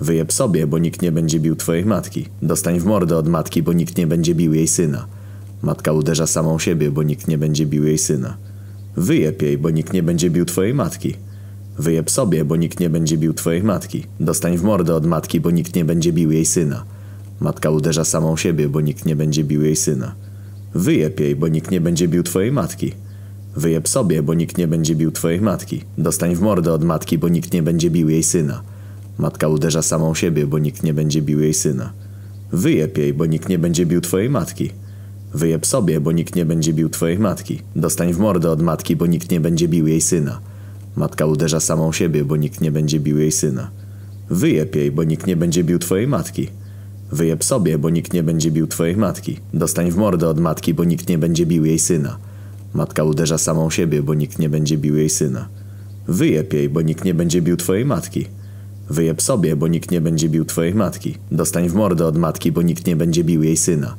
Wyjeb sobie, bo nikt nie będzie bił twojej matki. Dostań w mordę od matki, bo nikt nie będzie bił jej syna. Matka uderza samą siebie, bo nikt nie będzie bił jej syna. Wyjeb jej, bo nikt nie będzie bił twojej matki. Wyjeb sobie, bo nikt nie będzie bił twojej matki. Dostań w mordę od matki, bo nikt nie będzie bił jej syna. Matka uderza samą siebie, bo nikt nie będzie bił jej syna. Wyjeb jej, bo nikt nie będzie bił twojej matki. Wyjeb sobie, bo nikt nie będzie bił twojej matki. Dostań w mordę od matki, bo nikt nie będzie bił jej syna. Matka uderza samą siebie, bo nikt nie będzie bił jej syna. Wyjeb jej, bo nikt nie będzie bił twojej matki. Wyjeb sobie, bo nikt nie będzie bił twojej matki. Dostań w mordę od matki, bo nikt nie będzie bił jej syna. Matka uderza samą siebie, bo nikt nie będzie bił jej syna. Wyjeb jej, bo nikt nie będzie bił twojej matki. Wyjeb sobie, bo nikt nie będzie bił twojej matki. Dostań w mordę od matki, bo nikt nie będzie bił jej syna. Matka uderza samą siebie, bo nikt nie będzie bił jej syna. Wyjeb jej, bo nikt nie będzie bił twojej matki. Wyjeb sobie, bo nikt nie będzie bił twojej matki. Dostań w mordę od matki, bo nikt nie będzie bił jej syna.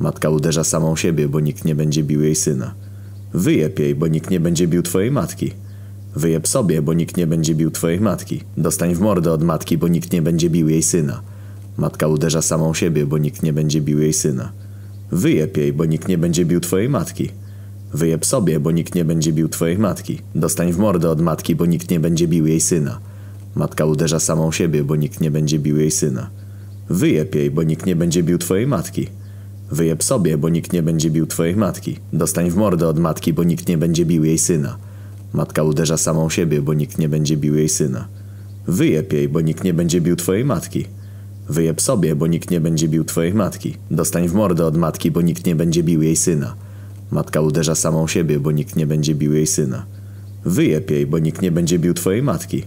Matka uderza samą siebie, bo nikt nie będzie bił jej syna. Wyjeb jej, bo nikt nie będzie bił twojej matki. Wyjeb sobie, bo nikt nie będzie bił twojej matki. Dostań w mordę od matki, bo nikt nie będzie bił jej syna. Matka uderza samą siebie, bo nikt nie będzie bił jej syna. Wyjeb jej, bo nikt nie będzie bił twojej matki. Wyjeb sobie, bo nikt nie będzie bił twojej matki. Dostań w mordę od matki, bo nikt nie będzie bił jej syna. Matka uderza samą siebie, bo nikt nie będzie bił jej syna. Wyjeb jej, bo nikt nie będzie bił twojej matki. Wyjeb sobie, bo nikt nie będzie bił twojej matki. Dostań w mordę od matki, bo nikt nie będzie bił jej syna. Matka uderza samą siebie, bo nikt nie będzie bił jej syna. Wyjeb jej, bo nikt nie będzie bił twojej matki. Wyjeb sobie, bo nikt nie będzie bił twojej matki. Dostań w mordę od matki, bo nikt nie będzie bił jej syna. Matka uderza samą siebie, bo nikt nie będzie bił jej syna. Wyjeb jej, bo nikt nie będzie bił twojej matki.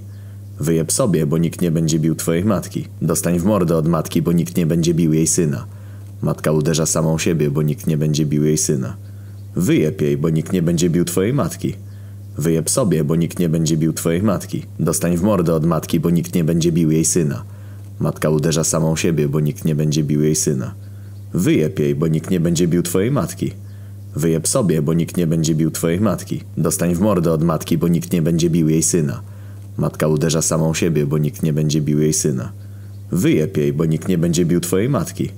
Wyjeb sobie, bo nikt nie będzie bił twojej matki. Dostań w mordę od matki, bo nikt nie będzie bił jej syna. Matka uderza samą siebie, bo nikt nie będzie bił jej syna. Wyjeb jej, bo nikt nie będzie bił twojej matki. Wyjeb sobie, bo nikt nie będzie bił twojej matki. Dostań w mordę od matki, bo nikt nie będzie bił jej syna. Matka uderza samą siebie, bo nikt nie będzie bił jej syna. Wyjeb jej, bo nikt nie będzie bił twojej matki. Wyjeb sobie, bo nikt nie będzie bił twojej matki. Dostań w mordę od matki, bo nikt nie będzie bił jej syna. Matka uderza samą siebie, bo nikt nie będzie bił jej syna. Wyjeb jej, bo nikt nie będzie bił twojej matki.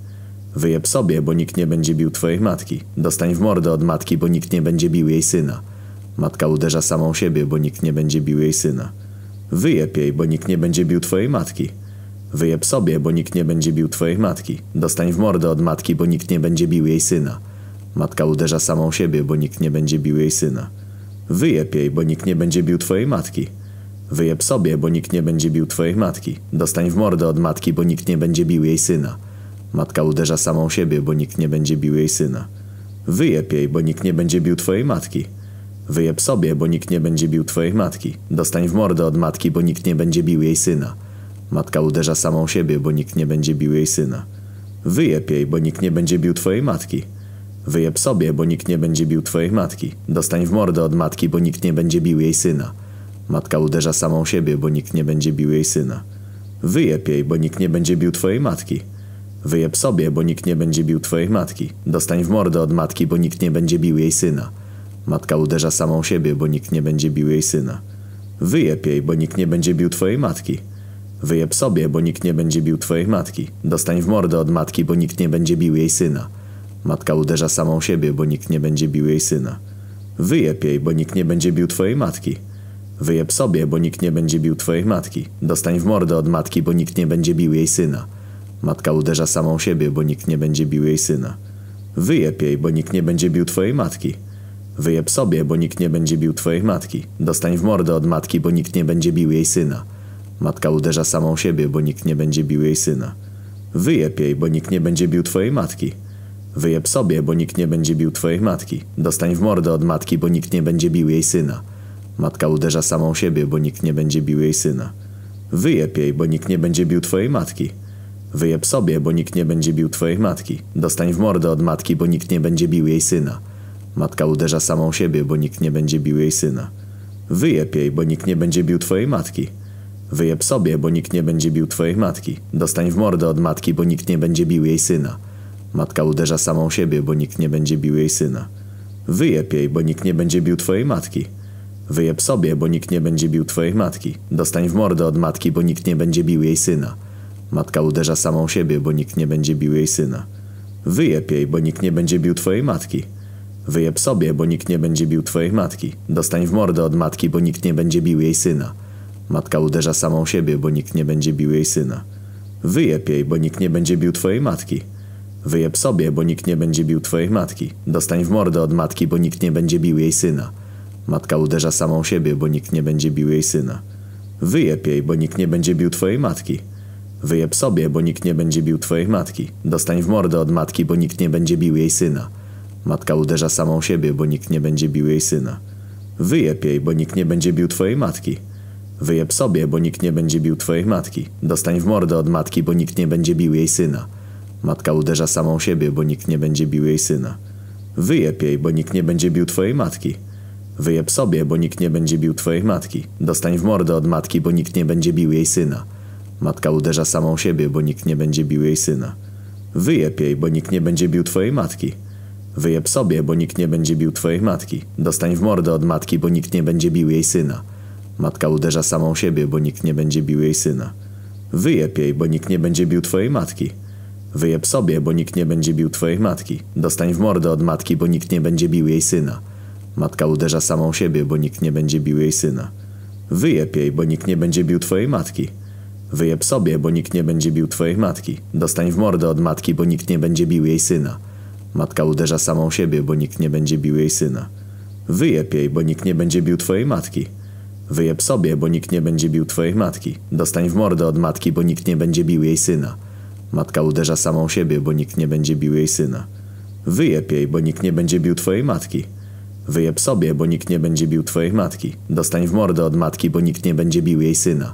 Wyjeb sobie, bo nikt nie będzie bił twojej matki. Dostań w mordę od matki, bo nikt nie będzie bił jej syna. Matka uderza samą siebie, bo nikt nie będzie bił jej syna. Wyjeb jej, bo nikt nie będzie bił twojej matki. Wyjeb sobie, bo nikt nie będzie bił twojej matki. Dostań w mordę od matki, bo nikt nie będzie bił jej syna. Matka uderza samą siebie, bo nikt nie będzie bił jej syna. Wyjeb jej, bo nikt nie będzie bił twojej matki. Wyjeb sobie, bo nikt nie będzie bił twojej matki. Dostań w mordę od matki, bo nikt nie będzie bił jej syna. Matka uderza samą siebie, bo nikt nie będzie bił jej syna. Wyjeb jej, bo nikt nie będzie bił twojej matki. Wyjeb sobie, bo nikt nie będzie bił twojej matki. Dostań w mordę od matki, bo nikt nie będzie bił jej syna. Matka uderza samą siebie, bo nikt nie będzie bił jej syna. Wyjeb jej, bo nikt nie będzie bił twojej matki. Wyjeb sobie, bo nikt nie będzie bił twojej matki. Dostań w mordę od matki, bo nikt nie będzie bił jej syna. Matka uderza samą siebie, bo nikt nie będzie bił jej syna. Wyjeb jej, bo nikt nie będzie bił twojej matki. Wyjeb sobie, bo nikt nie będzie bił twojej matki. Dostań w mordę od matki, bo nikt nie będzie bił jej syna. Matka uderza samą siebie, bo nikt nie będzie bił jej syna. Wyjeb jej, bo nikt nie będzie bił twojej matki. Wyjeb sobie, bo nikt nie będzie bił twojej matki. Dostań w mordę od matki, bo nikt nie będzie bił jej syna. Matka uderza samą siebie, bo nikt nie będzie bił jej syna. Wyjeb jej, bo nikt nie będzie bił twojej matki. Wyjeb sobie, bo nikt nie będzie bił twojej matki. Dostań w mordę od matki, bo nikt nie będzie bił jej syna. Matka uderza samą siebie, bo nikt nie będzie bił jej syna. Wyjeb jej, bo nikt nie będzie bił twojej matki. Wyjeb sobie, bo nikt nie będzie bił twojej matki. Dostań w mordę od matki, bo nikt nie będzie bił jej syna. Matka uderza samą siebie, bo nikt nie będzie bił jej syna. Wyjeb jej, bo nikt nie będzie bił twojej matki. Wyjeb sobie, bo nikt nie będzie bił twojej matki. Dostań w mordę od matki, bo nikt nie będzie bił jej syna. Matka uderza samą siebie, bo nikt nie będzie bił jej syna. Wyjeb jej, bo nikt nie będzie bił twojej matki. Wyjeb sobie, bo nikt nie będzie bił twojej matki. Dostań w mordę od matki, bo nikt nie będzie bił jej syna. Matka uderza samą siebie, bo nikt nie będzie bił jej syna. Wyjeb jej, bo nikt nie będzie bił twojej matki. Wyjeb sobie, bo nikt nie będzie bił twojej matki. Dostań w mordę od matki, bo nikt nie będzie bił jej syna. Matka uderza samą siebie, bo nikt nie będzie bił jej syna. Wyjeb jej, bo nikt nie będzie bił twojej matki. Wyjeb sobie, bo nikt nie będzie bił twojej matki. Dostań w mordę od matki, bo nikt nie będzie bił jej syna. Matka uderza samą siebie, bo nikt nie będzie bił jej syna. Wyjeb jej, bo nikt nie będzie bił twojej matki. Wyjeb sobie, bo nikt nie będzie bił twojej matki. Dostań w mordę od matki, bo nikt nie będzie bił jej syna. Matka uderza samą siebie, bo nikt nie będzie bił jej syna. Wyjeb jej, bo nikt nie będzie bił twojej matki. Wyjeb sobie, bo nikt nie będzie bił twojej matki. Dostań w mordę od matki, bo nikt nie będzie bił jej syna. Matka uderza samą siebie, bo nikt nie będzie bił jej syna. Wyjeb jej, bo nikt nie będzie bił twojej matki. Wyjeb sobie, bo nikt nie będzie bił twojej matki. Dostań w mordę od matki, bo nikt nie będzie bił jej syna. Matka uderza samą siebie, bo nikt nie będzie bił jej syna. Wyjeb jej, bo nikt nie będzie bił twojej matki. Wyjeb sobie, bo nikt nie będzie bił twojej matki. Dostań w mordę od matki, bo nikt nie będzie bił jej syna. Matka uderza samą siebie, bo nikt nie będzie bił jej syna. Wyjeb jej, bo nikt nie będzie bił twojej matki. Wyjeb sobie, bo nikt nie będzie bił twojej matki. Dostań w mordę od matki, bo nikt nie będzie bił jej syna. Matka uderza samą siebie, bo nikt nie będzie bił jej syna. Wyjeb jej, bo nikt nie będzie bił twojej matki. Wyjeb sobie, bo nikt nie będzie bił twojej matki. Dostań w mordę od matki, bo nikt nie będzie bił jej syna. Matka uderza samą siebie, bo nikt nie będzie bił jej syna. Wyjeb jej, bo nikt nie będzie bił twojej matki. Wyjeb sobie, bo nikt nie będzie bił twojej matki. Dostań w mordę od matki, bo nikt nie będzie bił jej syna. Matka uderza samą siebie, bo nikt nie będzie bił jej syna. Wyjeb jej, bo nikt nie będzie bił twojej matki. Wyjeb sobie, bo nikt nie będzie bił twojej matki. Dostań w mordę od matki, bo nikt nie będzie bił jej syna. Matka uderza samą siebie, bo nikt nie będzie bił jej syna. Wyjeb jej, bo nikt nie będzie bił twojej matki. Wyjeb sobie, bo nikt nie będzie bił twojej matki. Dostań w mordę od matki, bo nikt nie będzie bił jej syna. Matka uderza samą siebie, bo nikt nie będzie bił jej syna. Wyjeb jej, bo nikt nie będzie bił twojej matki. Wyjeb sobie, bo nikt nie będzie bił twojej matki. Dostań w mordę od matki, bo nikt nie będzie bił jej syna.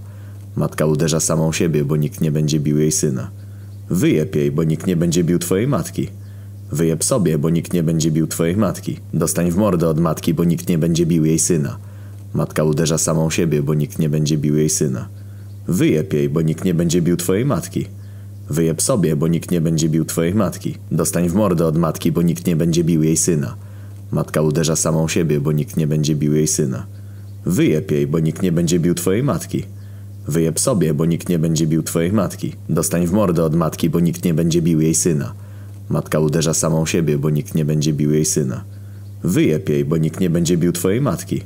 Matka uderza samą siebie, bo nikt nie będzie bił jej syna. Wyjeb jej, bo nikt nie będzie bił twojej matki. Wyjeb sobie, bo nikt nie będzie bił twojej matki. Dostań w mordę od matki, bo nikt nie będzie bił jej syna. Matka uderza samą siebie, bo nikt nie będzie bił jej syna. Wyjeb jej, bo nikt nie będzie bił twojej matki. Wyjeb sobie, bo nikt nie będzie bił twojej matki. Dostań w mordę od matki, bo nikt nie będzie bił jej syna. Matka uderza samą siebie, bo nikt nie będzie bił jej syna. Wyjeb jej, bo nikt nie będzie bił twojej matki. Wyjeb sobie, bo nikt nie będzie bił twojej matki. Dostań w mordę od matki, bo nikt nie będzie bił jej syna. Matka uderza samą siebie, bo nikt nie będzie bił jej syna. Wyjeb jej, bo nikt nie będzie bił twojej matki.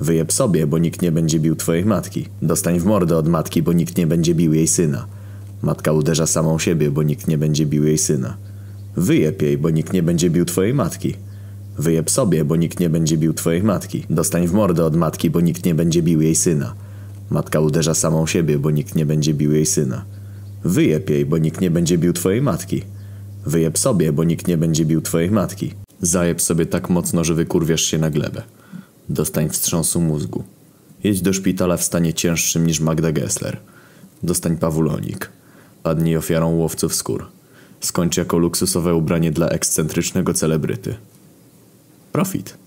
Wyjeb sobie, bo nikt nie będzie bił twojej matki. Dostań w mordę od matki, bo nikt nie będzie bił jej syna. Matka uderza samą siebie, bo nikt nie będzie bił jej syna. Wyjeb jej, bo nikt nie będzie bił twojej matki. Wyjeb sobie, bo nikt nie będzie bił twojej matki. Dostań w mordę od matki, bo nikt nie będzie bił jej syna. Matka uderza samą siebie, bo nikt nie będzie bił jej syna. Wyjeb jej, bo nikt nie będzie bił twojej matki. Wyjeb sobie, bo nikt nie będzie bił twojej matki. Zajeb sobie tak mocno, że wykurwiasz się na glebę. Dostań wstrząsu mózgu. Jedź do szpitala w stanie cięższym niż Magda Gessler. Dostań pawulonik. Padnij ofiarą łowców skór. Skończ jako luksusowe ubranie dla ekscentrycznego celebryty. Profit.